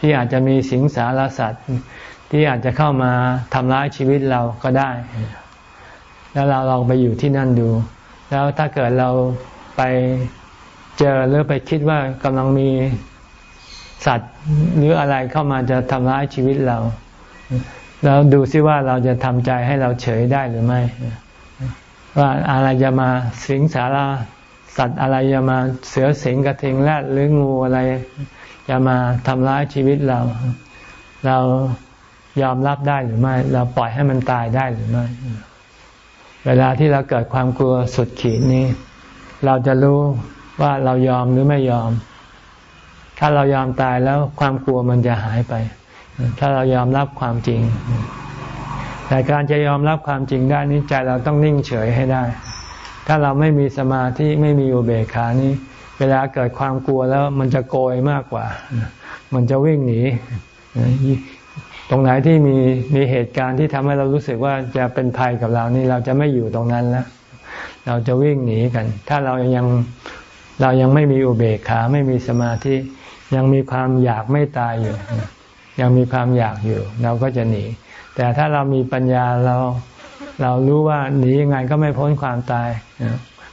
ที่อาจจะมีสิงสารสัตว์ ที่อาจจะเข้ามาทำร้ายชีวิตเราก็ได้ แล้วเราลองไปอยู่ที่นั่นดู แล้วถ้าเกิดเราไปเจอหรือไปคิดว่ากำลังมีสัตว์หรืออะไรเข้ามาจะทำร้ายชีวิตเรา แล้วดูซิว่าเราจะทำใจให้เราเฉยได้หรือไม่ ว่าอะไรจะมาสิงสาราสัตว์อะไรจะมาเสือสิงกระทิงแรดหรืองูอะไรจะมาทำร้ายชีวิตเรา เรายอมรับได้หรือไม่ เราปล่อยให้มันตายได้หรือไม่ เวลาที่เราเกิดความกลัวสุดขีดนี้ เราจะรู้ว่าเรายอมหรือไม่ยอม ถ้าเรายอมตายแล้วความกลัวมันจะหายไป ถ้าเรายอมรับความจริง แต่การจะยอมรับความจริงได้นี้ใจเราต้องนิ่งเฉยให้ได้ ถ้าเราไม่มีสมาธิไม่มีอุเบกขานี้ เวลาเกิดความกลัวแล้วมันจะโกยมากกว่า มันจะวิ่งหนีตรงไหนที่มีมีเหตุการณ์ที่ทำให้เรารู้สึกว่าจะเป็นภัยกับเรานี่เราจะไม่อยู่ตรงนั้นแล้วเราจะวิ่งหนีกัน ถ้าเรายังเรายังไม่มีอุเบกขาไม่มีสมาธิยังมีความอยากไม่ตายอยู่ ยังมีความอยากอยู่ เราก็จะหนี แต่ถ้าเรามีปัญญาเราเรารู้ว่าหนียังไงก็ไม่พ้นความตาย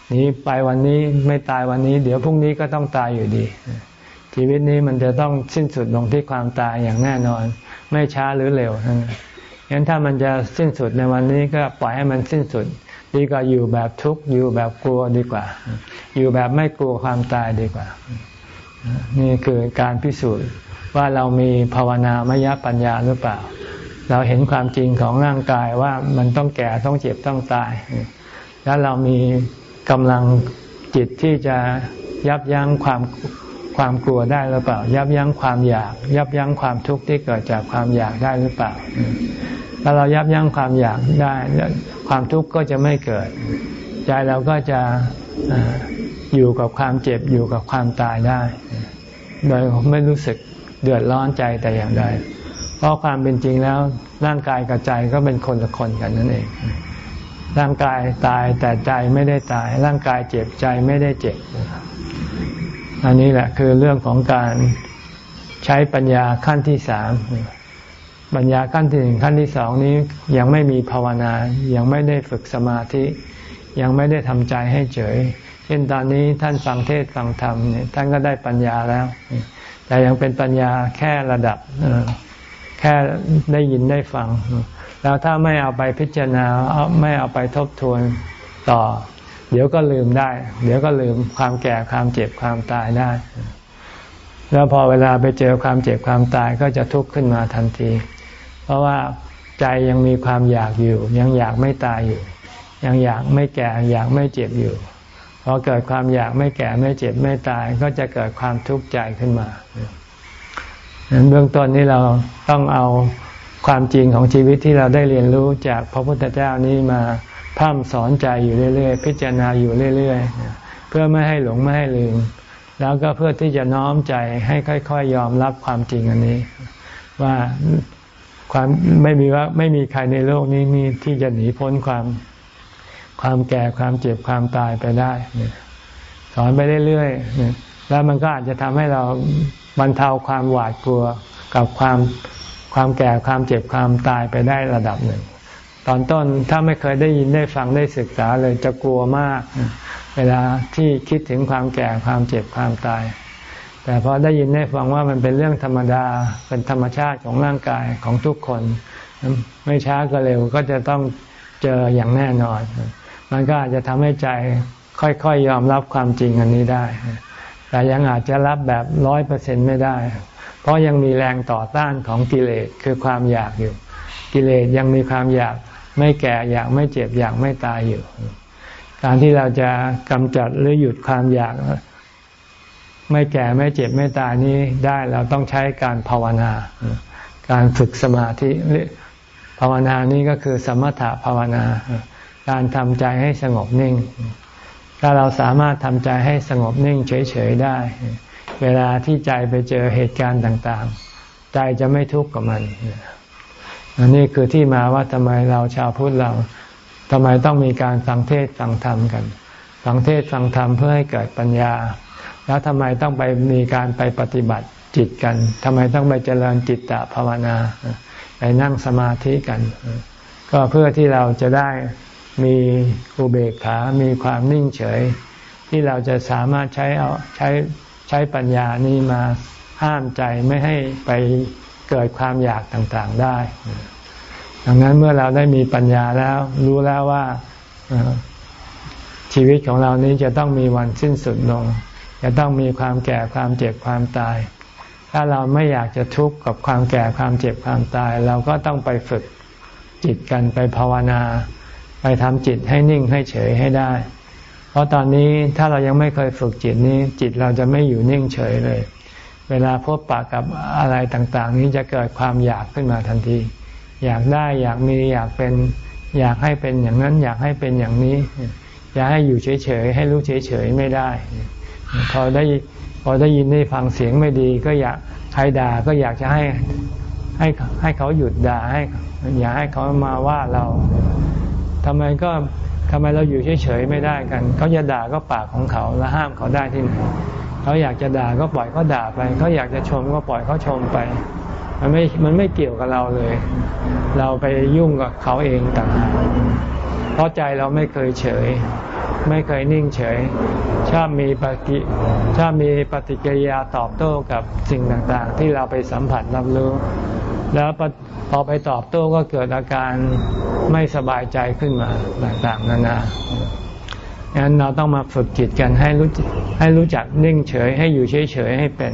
หนีไปวันนี้ไม่ตายวันนี้ เดี๋ยวพรุ่งนี้ก็ต้องตายอยู่ดี ชีวิตนี้มันจะต้องสิ้นสุดลงที่ความตายอย่างแน่นอน ไม่ช้าหรือเร็วงั้นถ้ามันจะสิ้นสุดในวันนี้ก็ปล่อยให้มันสิ้นสุด ดีกว่าอยู่แบบทุกข์อยู่แบบกลัวดีกว่า อยู่แบบไม่กลัวความตายดีกว่า นี่คือการพิสูจน์ ว่าเรามีภาวนามยปัญญาหรือเปล่า เราเห็นความจริงของร่างกายว่ามันต้องแก่ต้องเจ็บต้องตาย แล้วเรามีกำลังจิตที่จะยับยั้งความความกลัวได้หรือเปล่า ยับยั้งความอยาก ยับยั้งความทุกข์ที่เกิดจากความอยากได้หรือเปล่าถ้าเรายับยั้งความอยากได้ ความทุกข์ก็จะไม่เกิด ใจเราก็จะอยู่กับความเจ็บอยู่กับความตายได้ โดยไม่รู้สึก เดือดร้อนใจแต่อย่างใด เพราะความเป็นจริงแล้วร่างกายกับใจก็เป็นคนละคนกันนั่นเอง ร่างกายตายแต่ใจไม่ได้ตาย ร่างกายเจ็บใจไม่ได้เจ็บ อันนี้แหละคือเรื่องของการใช้ปัญญาขั้นที่สามปัญญาขั้นที่หนึ่งขั้นที่สองนี้ยังไม่มีภาวนา ยังไม่ได้ฝึกสมาธิ ยังไม่ได้ทำใจให้เฉย เช่นตอนนี้ท่านฟังเทศฟังธรรมเนี่ยท่านก็ได้ปัญญาแล้ว แต่ยังเป็นปัญญาแค่ระดับแค่ได้ยินได้ฟัง แล้วถ้าไม่เอาไปพิจารณาไม่เอาไปทบทวนต่อ เดี๋ยวก็ลืมได้ เดี๋ยวก็ลืมความแก่ความเจ็บความตายได้ แล้วพอเวลาไปเจอความเจ็บความตายก็จะทุกข์ขึ้นมาทันที เพราะว่าใจยังมีความอยากอยู่ ยังอยากไม่ตายอยู่ ยังอยากไม่แก่อยากไม่เจ็บอยู่ พอเกิดความอยากไม่แก่ไม่เจ็บไม่ตาย ก็จะเกิดความทุกข์ใจขึ้นมาดังนั้นเบื้องต้นนี้เราต้องเอาความจริงของชีวิตที่เราได้เรียนรู้จากพระพุทธเจ้านี้มาพร่ำสอนใจอยู่เรื่อย ๆ พิจารณาอยู่เรื่อย ๆ เพื่อไม่ให้หลงไม่ให้ลืม แล้วก็เพื่อที่จะน้อมใจให้ค่อย ๆ ยอมรับความจริงอันนี้ ว่าความไม่มีว่าไม่มีใครในโลกนี้มีที่จะหนีพ้นความ ความแก่ความเจ็บความตายไปได้สอนไปเรื่อยๆแล้วมันก็อาจจะทำให้เราบรรเทาความหวาดกลัวกับความความแก่ความเจ็บความตายไปได้ระดับหนึ่ง ตอนต้นถ้าไม่เคยได้ยินได้ฟังได้ศึกษาเลยจะกลัวมาก เวลาที่คิดถึงความแก่ความเจ็บความตาย แต่พอได้ยินได้ฟังว่ามันเป็นเรื่องธรรมดาเป็นธรรมชาติของร่างกายของทุกคน ไม่ช้าก็เร็วก็จะต้องเจออย่างแน่นอน มันก็อาจจะทำให้ใจค่อยๆยยอมรับความจริงอันนี้ได้ แต่ยังอาจจะรับแบบร้อยเปอร์เซ็นไม่ได้ เพราะยังมีแรงต่อต้านของกิเลสคือความอยากอยู่ กิเลสยังมีความอยากไม่แก่อยากไม่เจ็บอยากไม่ตายอยู่ การที่เราจะกำจัดหรือหยุดความอยาก ไม่แก่ไม่เจ็บไม่ตายนี้ได้เราต้องใช้การภาวนา การฝึกสมาธิภาวนานี้ก็คือสมถะภาวนา การทำใจให้สงบนิ่ง ถ้าเราสามารถทำใจให้สงบนิ่งเฉยๆได้ เวลาที่ใจไปเจอเหตุการณ์ต่างๆ ใจจะไม่ทุกข์กับมันอันนี้คือที่มาว่าทำไมเราชาวพุทธเราทำไมต้องมีการฟังเทศฟังธรรมกัน ฟังเทศฟังธรรมเพื่อให้เกิดปัญญา แล้วทำไมต้องไปมีการไปปฏิบัติจิตกันทำไมต้องไปเจริญจิตตภาวนา ไปนั่งสมาธิกัน ก็เพื่อที่เราจะได้ มีอุเบกขา มีความนิ่งเฉย ที่เราจะสามารถใช้เอาใช้ใช้ปัญญานี้มาห้ามใจไม่ให้ไปเกิดความอยากต่างๆได้ ดังนั้นเมื่อเราได้มีปัญญาแล้ว รู้แล้วว่าชีวิตของเรานี้จะต้องมีวันสิ้นสุดลง จะต้องมีความแก่ความเจ็บความตาย ถ้าเราไม่อยากจะทุกข์กับความแก่ความเจ็บความตาย เราก็ต้องไปฝึกจิตกันไปภาวนา ไปทำจิตให้นิ่งให้เฉยให้ได้ เพราะตอนนี้ถ้าเรายังไม่เคยฝึกจิตนี้ จิตเราจะไม่อยู่นิ่งเฉยเลย เวลาพบปะกับอะไรต่างๆ นี้จะเกิดความอยากขึ้นมาทันที อยากได้อยากมีอยากเป็น อยากให้เป็นอย่างนั้น อยากให้เป็นอย่างนี้ อยากให้อยู่เฉยๆให้รู้เฉยๆไม่ได้ พอได้พอได้ยินได้ฟังเสียงไม่ดีก็อยากใครด่าก็อยากจะให้ให้ให้เขาหยุดด่าให้ อย่าให้เขามาว่าเรา ทำไมก็ทำไมเราอยู่เฉยๆไม่ได้กันเขาจะด่าก็ปากของเขาแล้วห้ามเขาได้ที่ไหนเขาอยากจะด่าก็ปล่อยเขาด่าไปเขาอยากจะชมก็ปล่อยเขาชมไป มันไม่มันไม่เกี่ยวกับเราเลย เราไปยุ่งกับเขาเองต่างหากเพราะใจเราไม่เคยเฉย ไม่เคยนิ่งเฉย ชอบมีปฏิชอบมีปฏิกิริยาตอบโต้กับสิ่งต่างๆ ที่เราไปสัมผัสรับรู้ แล้วพอไปตอบโต้ก็เกิดอาการไม่สบายใจขึ้นมาต่างๆนานาดังนั้นเราต้องมาฝึกจิตกันให้รู้ให้รู้จักนิ่งเฉย ให้อยู่เฉยๆให้เป็น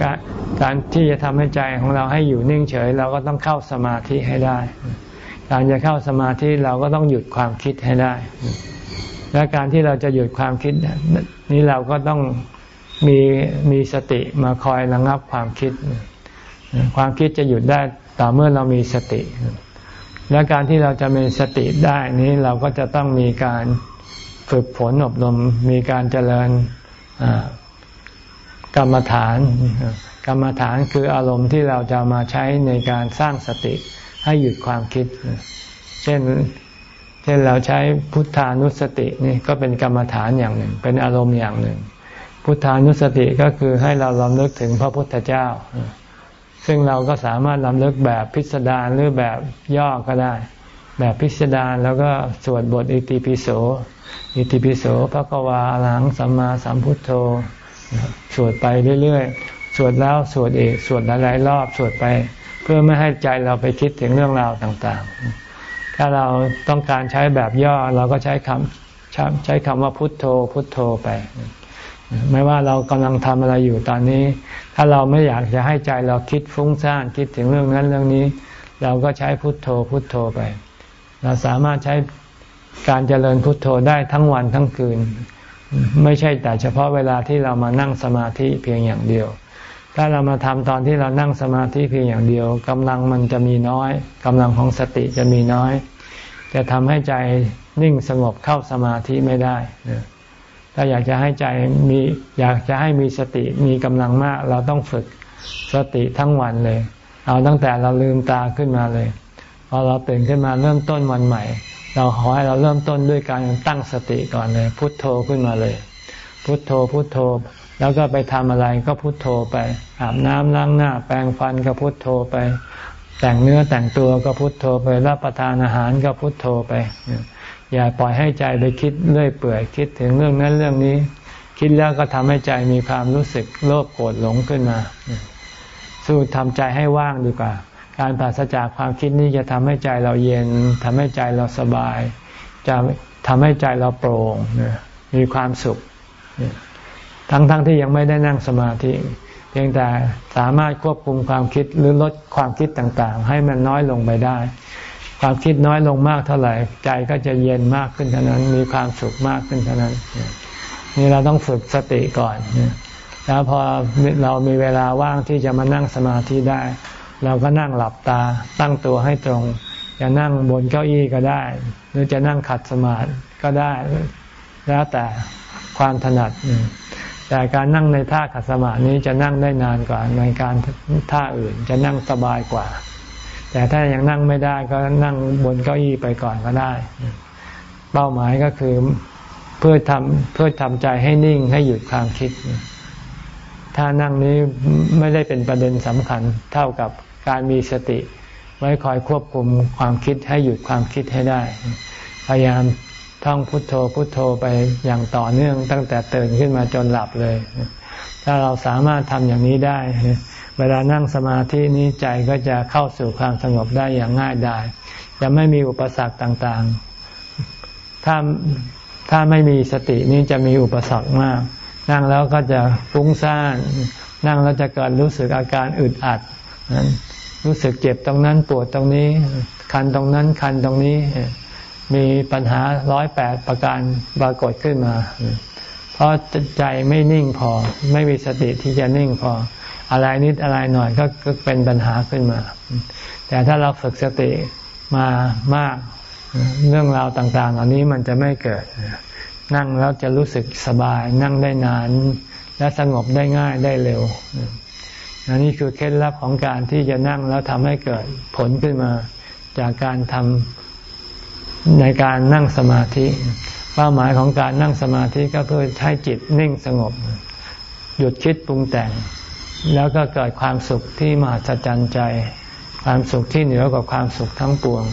การการที่จะทำให้ใจของเราให้อยู่นิ่งเฉย เราก็ต้องเข้าสมาธิให้ได้ การจะเข้าสมาธิเราก็ต้องหยุดความคิดให้ได้ และการที่เราจะหยุดความคิดนี้เราก็ต้องมีมีสติมาคอยระงับความคิด ความคิดจะหยุดได้ต่อเมื่อเรามีสติ และการที่เราจะมีสติได้นี้เราก็จะต้องมีการฝึกฝนอบรมมีการเจริญกรรมฐาน กรรมฐานคืออารมณ์ที่เราจะมาใช้ในการสร้างสติให้หยุดความคิด เช่น เช่นเราใช้พุทธานุสตินี่ก็เป็นกรรมฐานอย่างหนึ่ง เป็นอารมณ์อย่างหนึ่ง พุทธานุสติก็คือให้เราลำลึกถึงพระพุทธเจ้า ซึ่งเราก็สามารถลำลึกแบบพิสดารหรือแบบย่อก็ได้ แบบพิสดารแล้วก็สวดบทอิติปิโสอิติปิโสพระกวาอลังสัมมาสัมพุทโธสวดไปเรื่อยๆ สวดแล้วสวดอีกสวดหลายๆรอบสวดไป เพื่อไม่ให้ใจเราไปคิดถึงเรื่องราวต่างๆ ถ้าเราต้องการใช้แบบย่อเราก็ใช้คำใช้คำว่าพุทโธ พุทโธไป ไม่ว่าเรากำลังทำอะไรอยู่ตอนนี้ ถ้าเราไม่อยากจะให้ใจเราคิดฟุ้งซ่านคิดถึงเรื่องนั้นเรื่องนี้ เราก็ใช้พุทโธ พุทโธไป เราสามารถใช้การเจริญพุทโธได้ทั้งวันทั้งคืน ไม่ใช่แต่เฉพาะเวลาที่เรามานั่งสมาธิเพียงอย่างเดียว ถ้าเรามาทำตอนที่เรานั่งสมาธิเพียงอย่างเดียวกำลังมันจะมีน้อยกำลังของสติจะมีน้อย จะทำให้ใจนิ่งสงบเข้าสมาธิไม่ได้ถ้าอยากจะให้ใจมีอยากจะให้มีสติมีกำลังมาก เราต้องฝึกสติทั้งวันเลย เอาตั้งแต่เราลืมตาขึ้นมาเลยพอเราตื่นขึ้นมาเริ่มต้นวันใหม่ เราขอให้เราเริ่มต้นด้วยการตั้งสติก่อนเลย พุทโธขึ้นมาเลย พุทโธพุทโธ แล้วก็ไปทำอะไรก็พุทโธไป อาบน้ำล้างหน้า แปรงฟันก็พุทโธไป แต่งเนื้อแต่งตัวก็พุทโธไป รับประทานอาหารก็พุทโธไป อย่าปล่อยให้ใจไปคิดเรื่อยเปื่อยคิดถึงเรื่องนั้นเรื่องนี้ คิดแล้วก็ทำให้ใจมีความรู้สึกโลภโกรธหลงขึ้นมาสู้ทำใจให้ว่างดีกว่า การปราศจากความคิดนี้จะทำให้ใจเราเย็นทำให้ใจเราสบาย จะทำให้ใจเราโปร่งมีความสุข ทั้งๆทที่ยังไม่ได้นั่งสมาธิ เพียงแต่สามารถควบคุมความคิดหรือลดความคิดต่างๆ ให้มันน้อยลงไปได้ ความคิดน้อยลงมากเท่าไหร่ ใจก็จะเย็นมากขึ้นเท่านั้น มีความสุขมากขึ้นเท่านั้น นี่เราต้องฝึกสติก่อนแล้วพอเรามีเวลาว่างที่จะมานั่งสมาธิได้ เราก็นั่งหลับตาตั้งตัวให้ตรงจะนั่งบนเก้าอี้ก็ได้ หรือจะนั่งขัดสมาธิก็ได้ แล้วแต่ความถนัด แต่การนั่งในท่าขัดสมาธินี้จะนั่งได้นานกว่าในการท่าอื่นจะนั่งสบายกว่า แต่ถ้ายังนั่งไม่ได้ก็นั่งบนเก้าอี้ไปก่อนก็ได้ เป้าหมายก็คือเพื่อทำเพื่อทำใจให้นิ่งให้หยุดความคิดถ้านั่งนี้ไม่ได้เป็นประเด็นสำคัญเท่ากับการมีสติ ไว้คอยควบคุมความคิดให้หยุดความคิดให้ได้ พยายาม ท่องพุทโธพุทโธไปอย่างต่อเนื่องตั้งแต่ตื่นขึ้นมาจนหลับเลย ถ้าเราสามารถทำอย่างนี้ได้ เวลานั่งสมาธินี้ใจก็จะเข้าสู่ความสงบได้อย่างง่ายดายจะไม่มีอุปสรรคต่างๆ ถ้าถ้าไม่มีสตินี้จะมีอุปสรรคมาก นั่งแล้วก็จะฟุ้งซ่าน นั่งแล้วจะเกิดรู้สึกอาการอึดอัด รู้สึกเจ็บตรงนั้นปวดตรงนี้ คันตรงนั้นคันตรงนี้ มีปัญหาร้อยแปดประการปรากฏขึ้นมา เพราะใจไม่นิ่งพอ ไม่มีสติที่จะนิ่งพอ อะไรนิดอะไรหน่อยก็เป็นปัญหาขึ้นมา แต่ถ้าเราฝึกสติมามากเรื่องราวต่าง ๆ เหล่านี้มันจะไม่เกิด นั่งแล้วจะรู้สึกสบาย นั่งได้นาน และสงบได้ง่ายได้เร็วอันนี้คือเคล็ดลับของการที่จะนั่งแล้วทำให้เกิดผลขึ้นมาจากการทำ ในการนั่งสมาธิ เป้าหมายของการนั่งสมาธิก็เพื่อให้จิตนิ่งสงบ หยุดคิดปรุงแต่ง แล้วก็เกิดความสุขที่มหัศจรรย์ใจ ความสุขที่เหนือกว่าความสุขทั้งปวง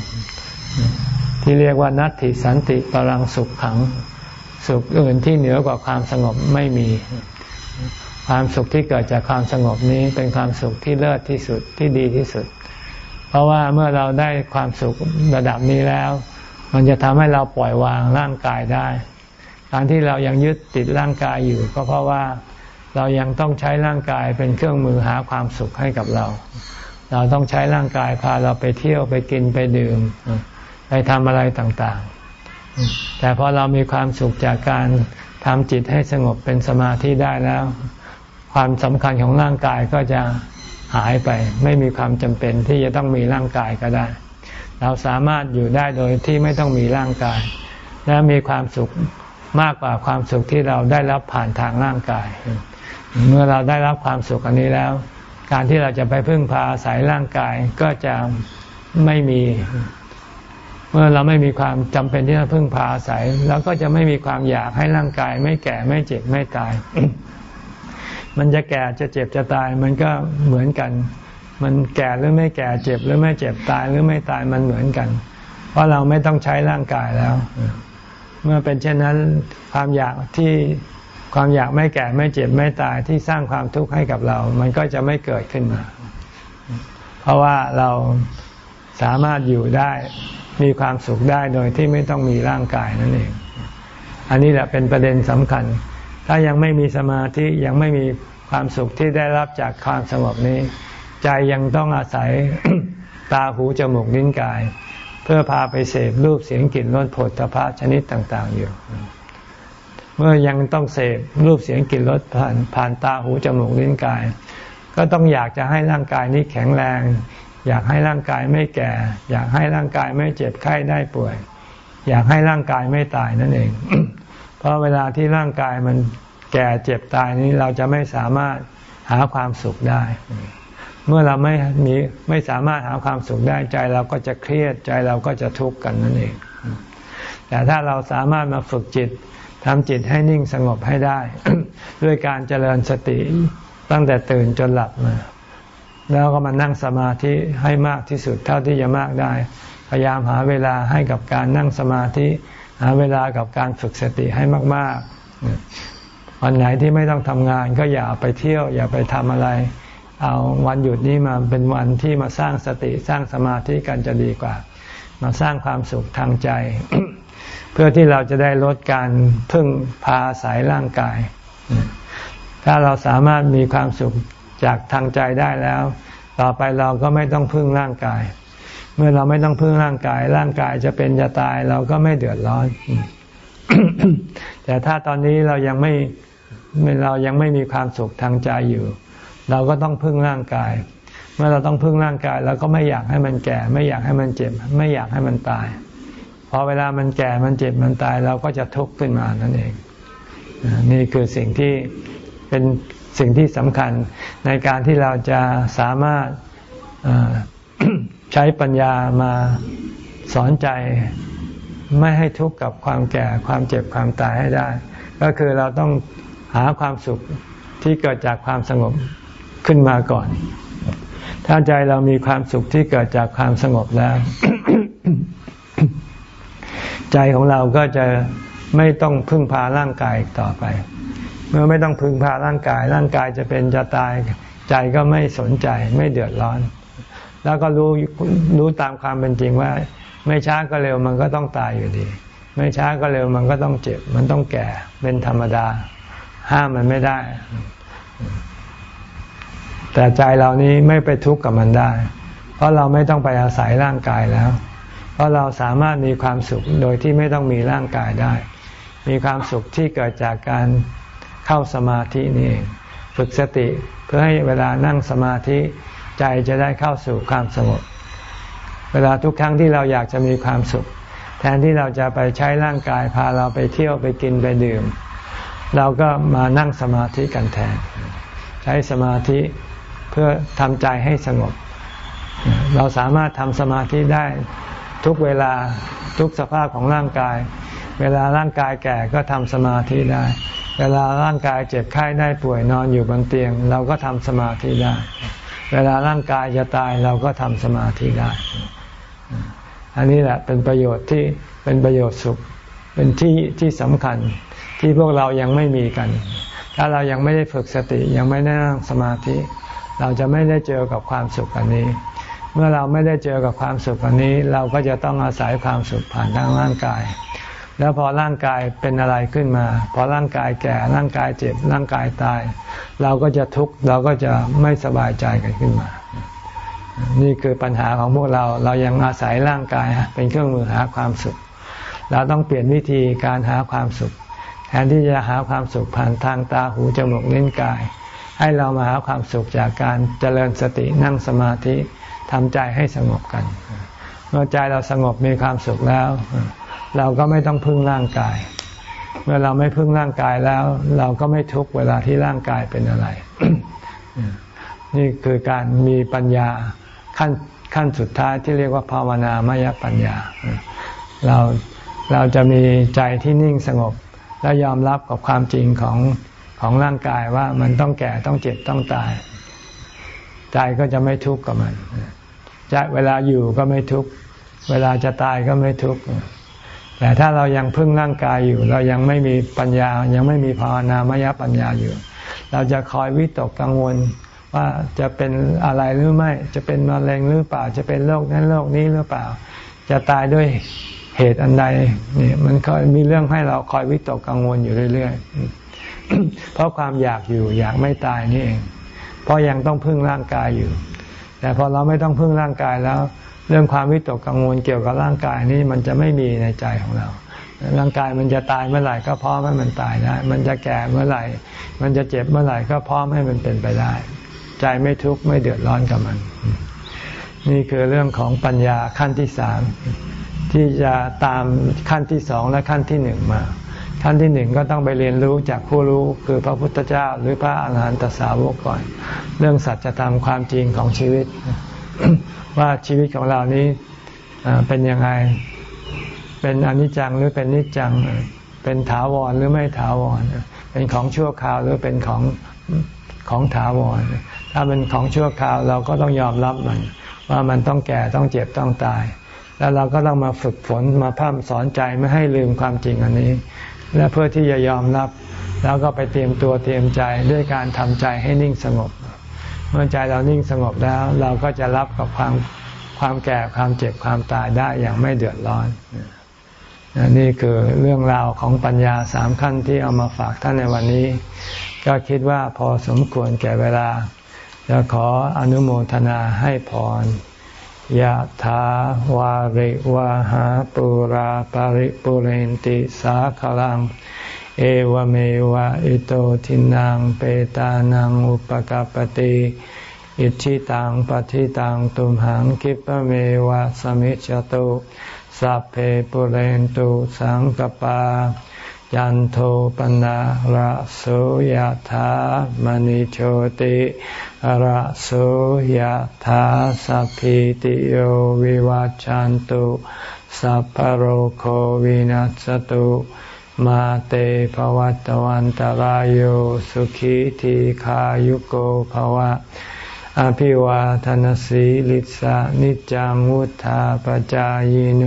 ที่เรียกว่านัตติสันติปรังสุขขัง สุขอื่นที่เหนือกว่าความสงบไม่มี ความสุขที่เกิดจากความสงบนี้เป็นความสุขที่เลิศที่สุดที่ดีที่สุด เพราะว่าเมื่อเราได้ความสุขระดับนี้แล้ว มันจะทำให้เราปล่อยวางร่างกายได้ การที่เรายังยึดติดร่างกายอยู่ ก็เพราะว่าเรายังต้องใช้ร่างกายเป็นเครื่องมือหาความสุขให้กับเรา เราต้องใช้ร่างกายพาเราไปเที่ยวไปกินไปดื่ม ไปทำอะไรต่างๆ แต่พอเรามีความสุขจากการทำจิตให้สงบเป็นสมาธิได้แล้ว ความสำคัญของร่างกายก็จะหายไป ไม่มีความจำเป็นที่จะต้องมีร่างกายก็ได้ เราสามารถอยู่ได้โดยที่ไม่ต้องมีร่างกาย และมีความสุขมากกว่าความสุขที่เราได้รับผ่านทางร่างกาย เมื่อเราได้รับความสุขอันนี้แล้ว การที่เราจะไปพึ่งพาอาศัยร่างกายก็จะไม่มี เมื่อเราไม่มีความจำเป็นที่จะพึ่งพาอาศัยเราก็จะไม่มีความอยากให้ร่างกาย ไม่แก่ไม่เจ็บไม่ตาย มันจะแก่จะเจ็บจะตาย มันก็เหมือนกัน มันแก่หรือไม่แก่เจ็บหรือไม่เจ็บตายหรือไม่ตายมันเหมือนกัน เพราะเราไม่ต้องใช้ร่างกายแล้ว เมื่อเป็นเช่นนั้นความอยากที่ความอยากไม่แก่ไม่เจ็บไม่ตายที่สร้างความทุกข์ให้กับเรา มันก็จะไม่เกิดขึ้นมา เพราะว่าเราสามารถอยู่ได้มีความสุขได้โดยที่ไม่ต้องมีร่างกายนั่นเอง อันนี้แหละเป็นประเด็นสำคัญ ถ้ายังไม่มีสมาธิยังไม่มีความสุขที่ได้รับจากความสงบนี้ ใจยังต้องอาศัยตาหูจมูกลิ้นกาย เพื่อพาไปเสพรูปเสียงกลิ่นรสผลตภะชนิดต่าง ๆ อยู่ เมื่อยังต้องเสพรูปเสียงกลิ่นรสผ่านผ่านตาหูจมูกลิ้นกาย ก็ต้องอยากจะให้ร่างกายนี้แข็งแรง อยากให้ร่างกายไม่แก่ อยากให้ร่างกายไม่เจ็บไข้ได้ป่วย อยากให้ร่างกายไม่ตายนั่นเอง เพราะเวลาที่ร่างกายมันแก่เจ็บตายนี้เราจะไม่สามารถหาความสุขได้ เมื่อเราไม่มีไม่สามารถหาความสุขได้ใจเราก็จะเครียดใจเราก็จะทุกข์กันนั่นเอง แต่ถ้าเราสามารถมาฝึกจิตทำจิตให้นิ่งสงบให้ได้ ด้วยการเจริญสติตั้งแต่ตื่นจนหลับมาแล้วก็มานั่งสมาธิให้มากที่สุดเท่าที่จะมากได้ พยายามหาเวลาให้กับการนั่งสมาธิ หาเวลากับการฝึกสติให้มาก ๆ วันไหนที่ไม่ต้องทำงานก็อย่าไปเที่ยว อย่าไปทำอะไร เอาวันหยุดนี้มาเป็นวันที่มาสร้างสติสร้างสมาธิกันจะดีกว่า มาสร้างความสุขทางใจ เพื่อที่เราจะได้ลดการพึ่งพาสายร่างกาย ถ้าเราสามารถมีความสุขจากทางใจได้แล้ว ต่อไปเราก็ไม่ต้องพึ่งร่างกาย เมื่อเราไม่ต้องพึ่งร่างกาย ร่างกายจะเป็นจะตายเราก็ไม่เดือดร้อน แต่ถ้าตอนนี้เรายังไม่เรายังไม่มีความสุขทางใจอยู่ เราก็ต้องพึ่งร่างกาย เมื่อเราต้องพึ่งร่างกายเราก็ไม่อยากให้มันแก่ ไม่อยากให้มันเจ็บ ไม่อยากให้มันตาย พอเวลามันแก่มันเจ็บมันตาย เราก็จะทุกข์ขึ้นมานั่นเอง นี่คือสิ่งที่เป็นสิ่งที่สำคัญในการที่เราจะสามารถใช้ปัญญามาสอนใจไม่ให้ทุกข์กับความแก่ความเจ็บความตายให้ได้ ก็คือเราต้องหาความสุขที่เกิดจากความสงบ ขึ้นมาก่อน ถ้าใจเรามีความสุขที่เกิดจากความสงบแล้ว ใจของเราก็จะไม่ต้องพึ่งพาร่างกายต่อไป เมื่อไม่ต้องพึ่งพาร่างกาย ร่างกายจะเป็นจะตายใจก็ไม่สนใจไม่เดือดร้อน แล้วก็รู้รู้ตามความเป็นจริงว่า ไม่ช้าก็เร็วมันก็ต้องตายอยู่ดี ไม่ช้าก็เร็วมันก็ต้องเจ็บ มันต้องแก่เป็นธรรมดา ห้ามมันไม่ได้ แต่ใจเรานี้ไม่ไปทุกข์กับมันได้ เพราะเราไม่ต้องไปอาศัยร่างกายแล้ว เพราะเราสามารถมีความสุขโดยที่ไม่ต้องมีร่างกายได้ มีความสุขที่เกิดจากการเข้าสมาธินี่เองฝึกสติเพื่อให้เวลานั่งสมาธิใจจะได้เข้าสู่ความสงบเวลาทุกครั้งที่เราอยากจะมีความสุข แทนที่เราจะไปใช้ร่างกายพาเราไปเที่ยวไปกินไปดื่ม เราก็มานั่งสมาธิกันแทน ใช้สมาธิ เพื่อทำใจให้สงบ เราสามารถทำสมาธิได้ทุกเวลาทุกสภาพของร่างกาย เวลาร่างกายแก่ก็ทำสมาธิได้ เวลาร่างกายเจ็บไข้ได้ป่วยนอนอยู่บนเตียง เราก็ทำสมาธิได้ เวลาร่างกายจะตายเราก็ทำสมาธิได้ อันนี้แหละเป็นประโยชน์ที่เป็นประโยชน์สุขเป็นที่ที่สำคัญที่พวกเรายังไม่มีกัน ถ้าเรายังไม่ได้ฝึกสติยังไม่ได้นั่งสมาธิ เราจะไม่ได้เจอกับความสุขอันนี้ เมื่อเราไม่ได้เจอกับความสุขอันนี้ เราก็จะต้องอาศัยความสุขผ่านทางร่างกาย แล้วพอร่างกายเป็นอะไรขึ้นมา พอร่างกายแก่ร่างกายเจ็บร่างกายตาย เราก็จะทุกข์เราก็จะไม่สบายใจกันขึ้นมา นี่คือปัญหาของพวกเราเรายังอาศัยร่างกายเป็นเครื่องมือหาความสุข เราต้องเปลี่ยนวิธีการหาความสุขแทนที่จะหาความสุขผ่านทางตาหูจมูกเล่นกาย ให้เรามาหาความสุขจากการเจริญสตินั่งสมาธิทำใจให้สงบกัน เมื่อใจเราสงบมีความสุขแล้ว เราก็ไม่ต้องพึ่งร่างกาย เมื่อเราไม่พึ่งร่างกายแล้ว เราก็ไม่ทุกเวลาที่ร่างกายเป็นอะไร นี่คือการมีปัญญาขั้นขั้นสุดท้ายที่เรียกว่าภาวนามยปัญญา เราเราจะมีใจที่นิ่งสงบและยอมรับกับความจริงของ ของร่างกายว่ามันต้องแก่ต้องเจ็บต้องตาย ใจก็จะไม่ทุกข์กับมันจะเวลาอยู่ก็ไม่ทุกข์เวลาจะตายก็ไม่ทุกข์แต่ถ้าเรายังพึ่งร่างกายอยู่ เรายังไม่มีปัญญา ยังไม่มีภาวนามยปัญญาอยู่ เราจะคอยวิตกกังวลว่าจะเป็นอะไรหรือไม่ จะเป็นมะเร็งหรือเปล่า จะเป็นโรคนั้นโรคนี้หรือเปล่า จะตายด้วยเหตุอันใดนี่มันก็มีเรื่องให้เราคอยวิตกกังวลอยู่เรื่อย ๆ เพราะความอยากอยู่อยากไม่ตายนี่เอง เพราะยังต้องพึ่งร่างกายอยู่ แต่พอเราไม่ต้องพึ่งร่างกายแล้ว เรื่องความวิตกกังวลเกี่ยวกับร่างกายนี้มันจะไม่มีในใจของเรา ร่างกายมันจะตายเมื่อไหร่ก็พร้อมให้มันตายได้มันจะแก่เมื่อไหร่ มันจะเจ็บเมื่อไหร่ก็พร้อมให้มันเป็นไปได้ ใจไม่ทุกข์ไม่เดือดร้อนกับมัน นี่คือเรื่องของปัญญาขั้นที่สามที่จะตามขั้นที่สองและขั้นที่หนึ่งมา ขั้นที่หนึ่งก็ต้องไปเรียนรู้จากผู้รู้คือพระพุทธเจ้า หรือพระอาหารหันตสาวกก่อน เรื่องสัจธรรมความจริงของชีวิต ว่าชีวิตของเรานี้เป็นยังไง เป็นอนิจจังหรือเป็นนิจจัง เป็นถาวรหรือไม่ถาวร เป็นของชั่วคราวหรือเป็นของของถาวร ถ้าเป็นของชั่วคราวเราก็ต้องยอมรับมัน ว่ามันต้องแก่ต้องเจ็บต้องตาย แล้วเราก็ต้องมาฝึกฝนมาพร่ำสอนใจไม่ให้ลืมความจริงอันนี้ และเพื่อที่จะยอมรับ แล้วก็ไปเตรียมตัวเตรียมใจด้วยการทำใจให้นิ่งสงบ เมื่อใจเรานิ่งสงบแล้ว เราก็จะรับกับความความแก่ความเจ็บความตายได้อย่างไม่เดือดร้อนนี่คือเรื่องราวของปัญญาสามขั้นที่เอามาฝากท่านในวันนี้ ก็คิดว่าพอสมควรแก่เวลาจะขออนุโมทนาให้พร ยะถาวาริวาหาปุราปาริปุเรนติสาคลัง เอวเมวะอิโตทินังเปตานังอุปกปติอิชิตังปฏิตังตุมหังคิปเมวะสมิจจตุสัพเพปุเรนตุสังกปา ยันโทปนะระโสยธามณิโชติระโสยธาสัพพิติโยวิวัจจันตุสัพพโรโควินัสตุมาเตภวัตวันตารโยสุขีทีขายุโกภวะ อภิวาทนสีลิสานิจังวุธาปจายโน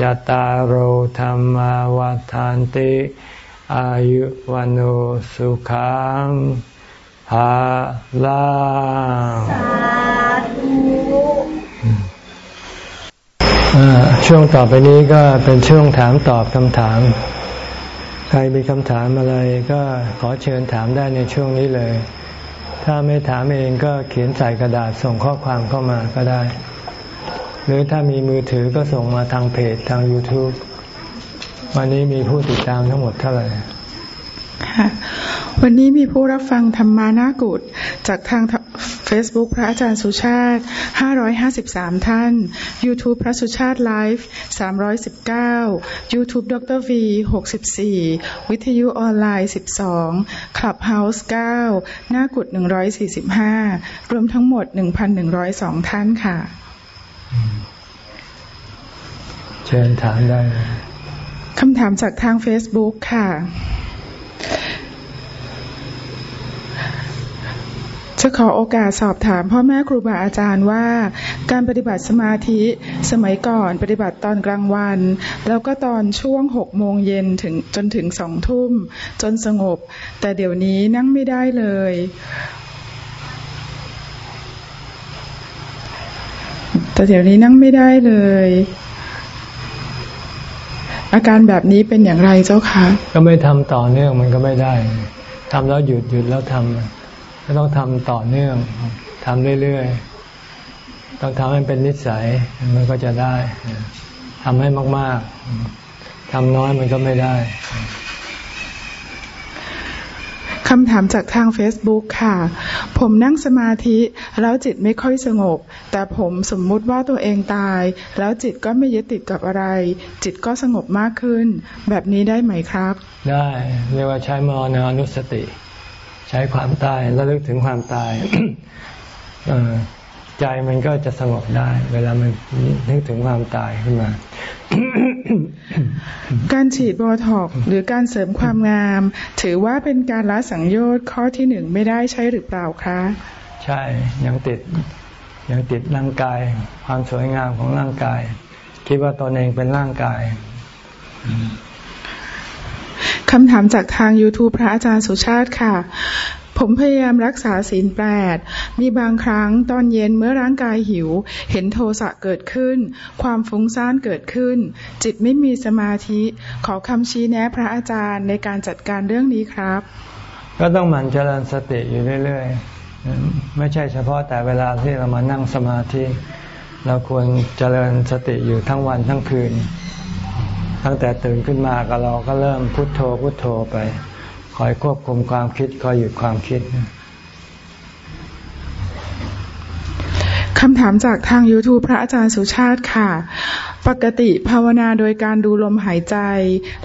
จตารโหธรรมวาทานติ อายุวันโอสุขังภาลาช่วงต่อไปนี้ก็เป็นช่วงถามตอบคำถาม ใครมีคำถามอะไรก็ขอเชิญถามได้ในช่วงนี้เลย ถ้าไม่ถามเองก็เขียนใส่กระดาษส่งข้อความเข้ามาก็ได้ หรือถ้ามีมือถือก็ส่งมาทางเพจทาง YouTube วันนี้มีผู้ติดตามทั้งหมดเท่าไหร่ค่ะวันนี้มีผู้รับฟังธรรมานากุฏจากทาง Facebook พระอาจารย์สุชาติ 553 ท่าน YouTube พระสุชาติไลฟ์319 YouTube ดร V 64 วิทยุออนไลน์ 12 Clubhouse 9 หน้ากุฏ145 รวมทั้งหมด 1,102 ท่านค่ะ เชิญถามได้คำถามจากทาง Facebook ค่ะ จะขอโอกาสสอบถามพ่อแม่ครูบาอาจารย์ว่า การปฏิบัติสมาธิสมัยก่อนปฏิบัติตอนกลางวัน แล้วก็ตอนช่วงหกโมงเย็นถึงจนถึงสองทุ่ม จนสงบ แต่เดี๋ยวนี้นั่งไม่ได้เลย แต่เดี๋ยวนี้นั่งไม่ได้เลย อาการแบบนี้เป็นอย่างไรเจ้าคะก็ไม่ทำต่อเนื่องมันก็ไม่ได้ทำแล้วหยุดหยุดแล้วทำก็ต้องทำต่อเนื่องทำเรื่อยๆต้องทำให้เป็นนิสัยมันก็จะได้ทำให้มาก ๆทำน้อยมันก็ไม่ได้ คำถามจากทาง Facebook ค่ะ ผมนั่งสมาธิแล้วจิตไม่ค่อยสงบ แต่ผมสมมุติว่าตัวเองตาย แล้วจิตก็ไม่ยึดติดกับอะไร จิตก็สงบมากขึ้น แบบนี้ได้ไหมครับ ได้เรียกว่าใช้มรณานุสติ ใช้ความตายแล้วลึกถึงความตายใจมันก็จะสงบได้ เวลามันนึกถึงความตายขึ้นมา การฉีดโบท็อกหรือการเสริมความงาม ถือว่าเป็นการละสังโยชน์ข้อที่หนึ่งไม่ได้ใช่หรือเปล่าคะ ใช่ยังติดยังติดร่างกาย ความสวยงามของร่างกาย คิดว่าตนเองเป็นร่างกายคำถามจากทาง YouTube พระอาจารย์สุชาติค่ะ ผมพยายามรักษาศีลแปด มีบางครั้งตอนเย็นเมื่อร่างกายหิว เห็นโทสะเกิดขึ้น ความฟุ้งซ่านเกิดขึ้น จิตไม่มีสมาธิ ขอคำชี้แนะพระอาจารย์ในการจัดการเรื่องนี้ครับ ก็ต้องหมั่นเจริญสติอยู่เรื่อยๆ ไม่ใช่เฉพาะแต่เวลาที่เรามานั่งสมาธิ เราควรเจริญสติอยู่ทั้งวันทั้งคืน ตั้งแต่ตื่นขึ้นมาก็เราก็เริ่มพุโทโธพุโทโธไป คอยควบคุมความคิด คอยหยุดความคิด คำถามจากทาง YouTube พระอาจารย์สุชาติค่ะ ปกติภาวนาโดยการดูลมหายใจ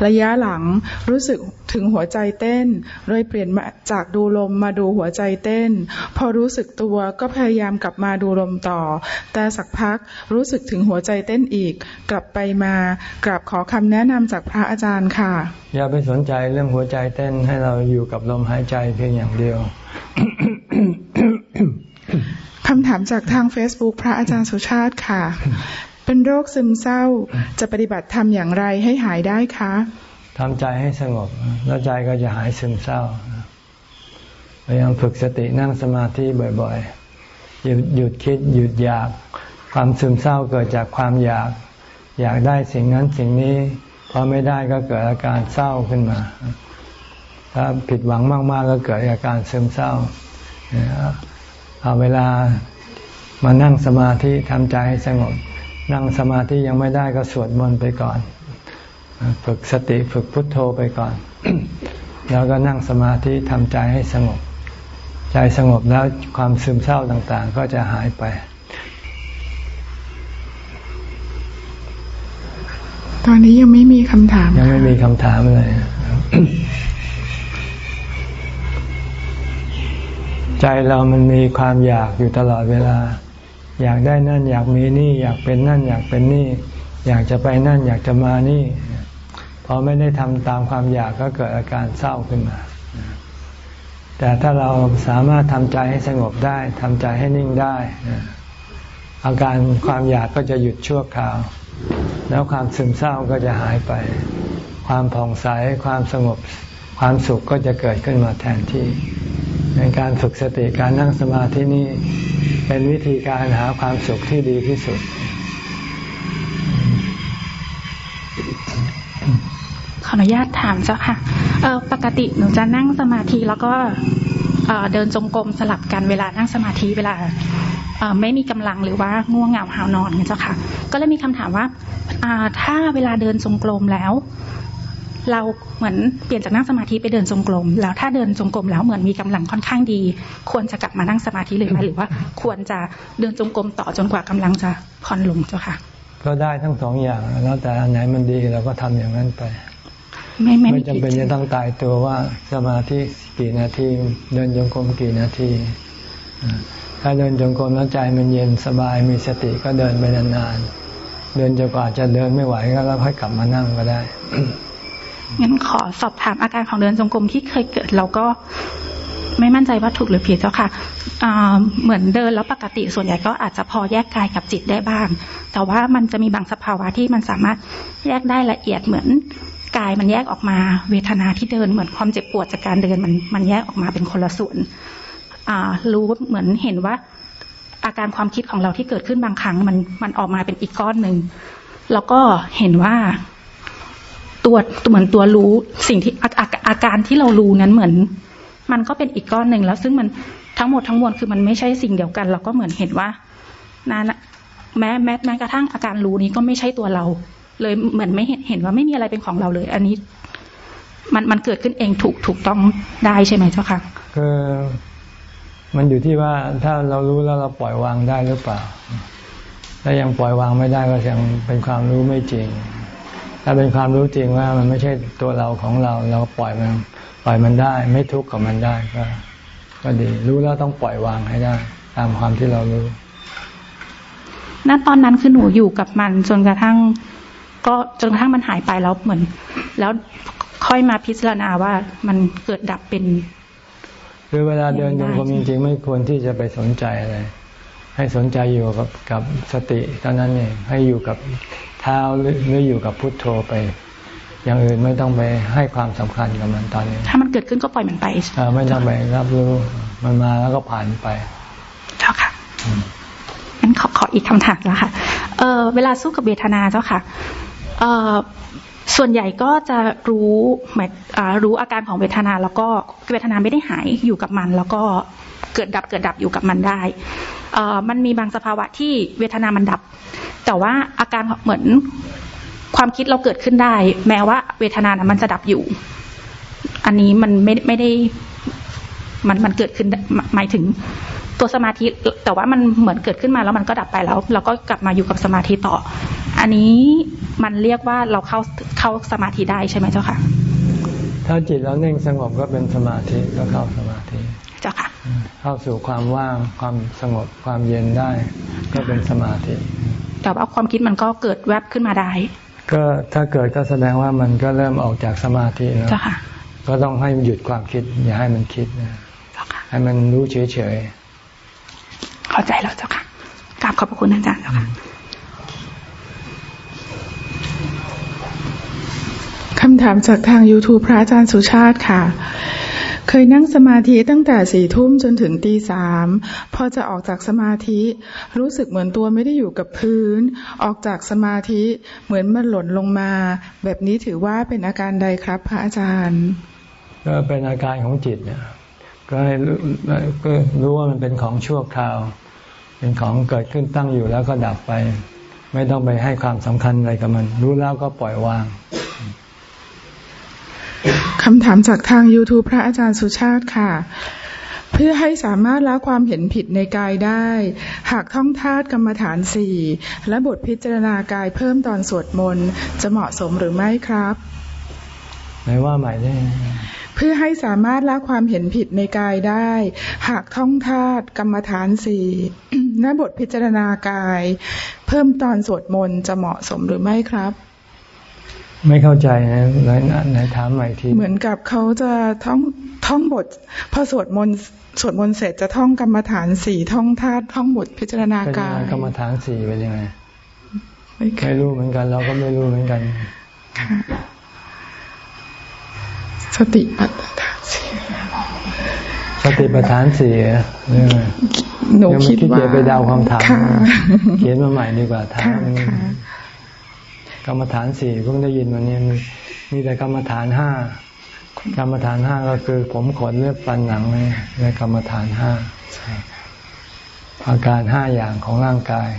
ระยะหลังรู้สึกถึงหัวใจเต้นเลยเปลี่ยนมาจากดูลมมาดูหัวใจเต้น พอรู้สึกตัวก็พยายามกลับมาดูลมต่อ แต่สักพักรู้สึกถึงหัวใจเต้นอีก กลับไปมากราบขอคำแนะนำจากพระอาจารย์ค่ะ อย่าไปสนใจเรื่องหัวใจเต้นให้เราอยู่กับลมหายใจเพียงอย่างเดียว คำถามจากทาง Facebook พระอาจารย์สุชาติค่ะ เป็นโรคซึมเศร้าจะปฏิบัติทำอย่างไรให้หายได้คะทำใจให้สงบ แล้วใจก็จะหายซึมเศร้าพยายามฝึกสตินั่งสมาธิบ่อยๆ หยุดหยุดคิดหยุดอยาก ความซึมเศร้าเกิดจากความอยาก อยากได้สิ่งนั้นสิ่งนี้พอไม่ได้ก็เกิดอาการเศร้าขึ้นมา ถ้าผิดหวังมากๆก็เกิดอาการซึมเศร้า เอาเวลามานั่งสมาธิทำใจให้สงบ นั่งสมาธิยังไม่ได้ก็สวดมนต์ไปก่อน ฝึกสติฝึกพุทโธไปก่อน แล้วก็นั่งสมาธิทำใจให้สงบ ใจสงบแล้วความซึมเศร้าต่าง ๆ ก็จะหายไป ตอนนี้ยังไม่มีคำถามยังไม่มีคำถามเลย ใจเรามันมีความอยากอยู่ตลอดเวลา อยากได้นั่นอยากมีนี่ อยากเป็นนั่นอยากเป็นนี่ อยากจะไปนั่นอยากจะมานี่พอไม่ได้ทำตามความอยากก็เกิดอาการเศร้าขึ้นมา แต่ถ้าเราสามารถทำใจให้สงบได้ทำใจให้นิ่งได้ อาการความอยากก็จะหยุดชั่วคราว แล้วความซึมเศร้าก็จะหายไป ความผ่องใสความสงบความสุขก็จะเกิดขึ้นมาแทนที่ ในการฝึกสติการนั่งสมาธินี้เป็นวิธีการหาความสุขที่ดีที่สุด ขออนุญาตถามเจ้าค่ะปกติหนูจะนั่งสมาธิแล้วก็เดินจงกรมสลับกันเวลานั่งสมาธิเวลาไม่มีกำลังหรือว่าง่วงเหงาหานอนเจ้าค่ะ ก็เลยมีคำถามว่าถ้าเวลาเดินจงกรมแล้ว เราเหมือนเปลี่ยนจากนั่งสมาธิไปเดินจงกรมแล้วถ้าเดินจงกรมแล้วเหมือนมีกำลังค่อนข้างดี ควรจะกลับมานั่งสมาธิเลยไหมหรือว่า ควรจะเดินจงกรมต่อจนกว่ากำลังจะผ่อนลงเจ้าค่ะ ก็ได้ทั้งสองอย่างแล้วแต่อันไหนมันดีเราก็ทำอย่างนั้นไปไม่ไม่ไม่จำเป็นจะต้องตายตัวว่าสมาธิกี่นาที เดินจงกรมกี่นาทีถ้าเดินจงกรมแล้วใจมันเย็นสบายมีสติก็เดินไปนานๆเดินจนกว่าจะเดินไม่ไหวก็แล้วค่อยกลับมานั่งก็ได้ งั้นขอสอบถามอาการของเดินจงกรมที่เคยเกิดเราก็ไม่มั่นใจว่าถูกหรือผิดเจ้าค่ะเหมือนเดินแล้วปกติส่วนใหญ่ก็อาจจะพอแยกกายกับจิตได้บ้าง แต่ว่ามันจะมีบางสภาวะที่มันสามารถแยกได้ละเอียดเหมือนกายมันแยกออกมา เวทนาที่เดินเหมือนความเจ็บปวดจากการเดินมันมันแยกออกมาเป็นคนละส่วนรู้เหมือนเห็นว่า อาการความคิดของเราที่เกิดขึ้นบางครั้งมันมันออกมาเป็นอีกก้อนหนึ่งแล้วก็เห็นว่า ตัวเหมือนตัวรู้ สิ่งที่อาออาการที่เรารู้นั้นเหมือน มันก็เป็นอีกก้อนหนึ่งแล้ว ซึ่งมันทั้งหมดทั้งมวลคือมันไม่ใช่สิ่งเดียวกัน เราก็เหมือนเห็นว่านั่นแม้แม้แม้กระทั่งอาการรู้นี้ก็ไม่ใช่ตัวเรา เลยเหมือนไม่เห็นเห็นว่าไม่มีอะไรเป็นของเราเลย อันนี้ มันมันเกิดขึ้นเองถูกถูกต้องได้ใช่ไหมเจ้าค่ะคือมันอยู่ที่ว่าถ้าเรารู้แล้วเราปล่อยวางได้หรือเปล่าถ้ายังปล่อยวางไม่ได้ก็ยังเป็นความรู้ไม่จริง ถ้าเป็นความรู้จริงว่ามันไม่ใช่ตัวเราของเรา เราปล่อยมันปล่อยมันได้ ไม่ทุกข์กับมันได้ก็ ก็ดี รู้แล้วต้องปล่อยวางให้ได้ ตามความที่เรารู้ณตอนนั้นคือหนูอยู่กับมันจนกระทั่ง ก็จนกระทั่งมันหายไปแล้วเหมือน แล้วค่อยมาพิจารณาว่ามันเกิดดับเป็นคือเวลาเดินโยงกรมจริงๆไม่ควรที่จะไปสนใจอะไรให้สนใจอยู่กับกับสติเท่านั้นเองให้อยู่กับ เท้าหรืออยู่กับพุทโธไป อย่างอื่นไม่ต้องไปให้ความสำคัญกับมันตอนนี้ ถ้ามันเกิดขึ้นก็ปล่อยมันไปอไม่ต้องไปรับรู้มันมาแล้วก็ผ่านไปเจ้าค่ะงั้นขอขออีกคำถามแล้วค่ะเออเวลาสู้กับเวทนาเจ้าค่ะเออ ส่วนใหญ่ก็จะรู้หมายรู้อาการของเวทนาแล้วก็เวทนาไม่ได้หายอยู่กับมัน แล้วก็เกิดดับเกิดดับอยู่กับมันได้มันมีบางสภาวะที่เวทนามันดับ แต่ว่าอาการเหมือนความคิดเราเกิดขึ้นได้ แม้ว่าเวทนานะมันจะดับอยู่ อันนี้มันไม่ไม่ได้มันมันเกิดขึ้นหมายถึง ตัวสมาธิแต่ว่ามันเหมือนเกิดขึ้นมาแล้วมันก็ดับไปแล้ว เราก็กลับมาอยู่กับสมาธิต่อ อันนี้มันเรียกว่าเราเข้าเข้าสมาธิได้ใช่ไหมเจ้าค่ะ ถ้าจิตเราเน่งสงบก็เป็นสมาธิก็เข้าสมาธิเจ้าค่ะ เข้าสู่ความว่างความสงบความเย็นได้ ก็เป็นสมาธิ แต่ว่าความคิดมันก็เกิดแวบขึ้นมาได้ ก็ถ้าเกิดก็แสดงว่ามันก็เริ่มออกจากสมาธิแล้วเจ้าค่ะก็ต้องให้หยุดความคิด อย่าให้มันคิดนะเจ้าค่ะให้มันรู้เฉยเข้าใจแล้วเจ้าค่ะกราบขอบพระคุณอาจารย์เจ้าค่ะคำถามจากทาง YouTube พระอาจารย์สุชาติค่ะ เคยนั่งสมาธิตั้งแต่สี่ทุ่มจนถึงตีสามพอจะออกจากสมาธิรู้สึกเหมือนตัวไม่ได้อยู่กับพื้น ออกจากสมาธิเหมือนมันหล่นลงมา แบบนี้ถือว่าเป็นอาการใดครับพระอาจารย์ๆก็เป็นอาการของจิตนะก็ให้รู้ก็รู้ว่ามันเป็นของชั่วคราว เป็นของเกิดขึ้นตั้งอยู่แล้วก็ดับไป ไม่ต้องไปให้ความสำคัญอะไรกับมัน รู้แล้วก็ปล่อยวางคำถามจากทาง YouTube พระอาจารย์สุชาติค่ะ เพื่อให้สามารถละความเห็นผิดในกายได้ หากท่องธาตุกรรมฐานสี่และบทพิจารณากายเพิ่มตอนสวดมนต์จะเหมาะสมหรือไม่ครับ ไหนว่าใหม่ได้เพื่อให้สามารถละความเห็นผิดในกายได้ หากท่องธาตุกรรมฐานสี่และบทพิจารณากาย เพิ่มตอนสวดมนต์จะเหมาะสมหรือไม่ครับ ไม่เข้าใจนะไหนไหนถามใหม่อีกที เหมือนกับเขาจะท่องท่องบทพอสวดมนต์สวดมนต์เสร็จจะท่องกรรมฐานสี่ท่องธาตุท่องบทพิจารณาเป็นยังกาไงยกรรมฐานสี่เป็นยังไงไม่ไม่รู้เหมือนกัน เราก็ไม่รู้เหมือนกันค่ะ สติปัฏฐานสี่สติปัฏฐานสี่เหรอเรื่องอะไรหนูยังไม่คิดคิดว่าจะไปเดาคำถามค่ะเขียนมาใหม่ดีกว่าถามค่ะมันค่ะกรรมฐานสี่เพิ่งได้ยินวันนี้มีมีแต่กรรมฐานห้ากรรมฐานห้าก็คือ ผมขนเลือดฟันหนังในในกรรมฐานห้าอาการห้าอย่างของร่างกาย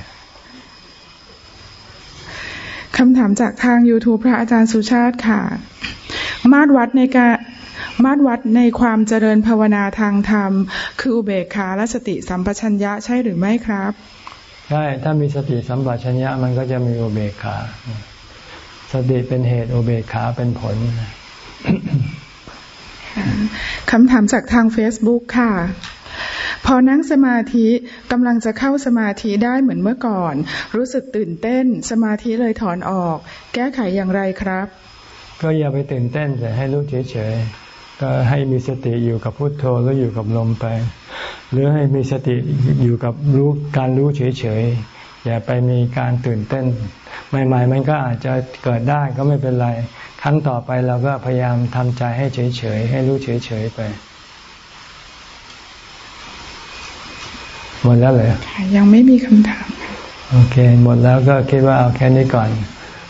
คำถามจากทาง YouTube พระอาจารย์สุชาติค่ะ มาตรวัดในการมาตรวัดในความเจริญภาวนาทางธรรม คืออุเบกขาและสติสัมปชัญญะใช่หรือไม่ครับ ใช่ ถ้ามีสติสัมปชัญญะมันก็จะมีอุเบกขา สติเป็นเหตุอุเบกขาเป็นผลคำถามจากทาง Facebook ค่ะพอนั่งสมาธิกำลังจะเข้าสมาธิได้เหมือนเมื่อก่อน รู้สึกตื่นเต้นสมาธิเลยถอนออก แก้ไขอย่างไรครับ ก็อย่าไปตื่นเต้นแต่ให้รู้เฉยๆ ก็ให้มีสติอยู่กับพุโทโธแล้วอยู่กับลมไป หรือให้มีสติอยู่กับรู้การรู้เฉยๆ อย่าไปมีการตื่นเต้น ใหม่ๆ มันก็อาจจะเกิดได้ก็ไม่เป็นไร ครั้งต่อไปเราก็พยายามทำใจให้เฉยๆ ให้รู้เฉยๆไปหมดแล้วเหรอค่ะยังไม่มีคำถามค่ะโอเค หมดแล้วก็คิดว่าเอาแค่นี้ก่อน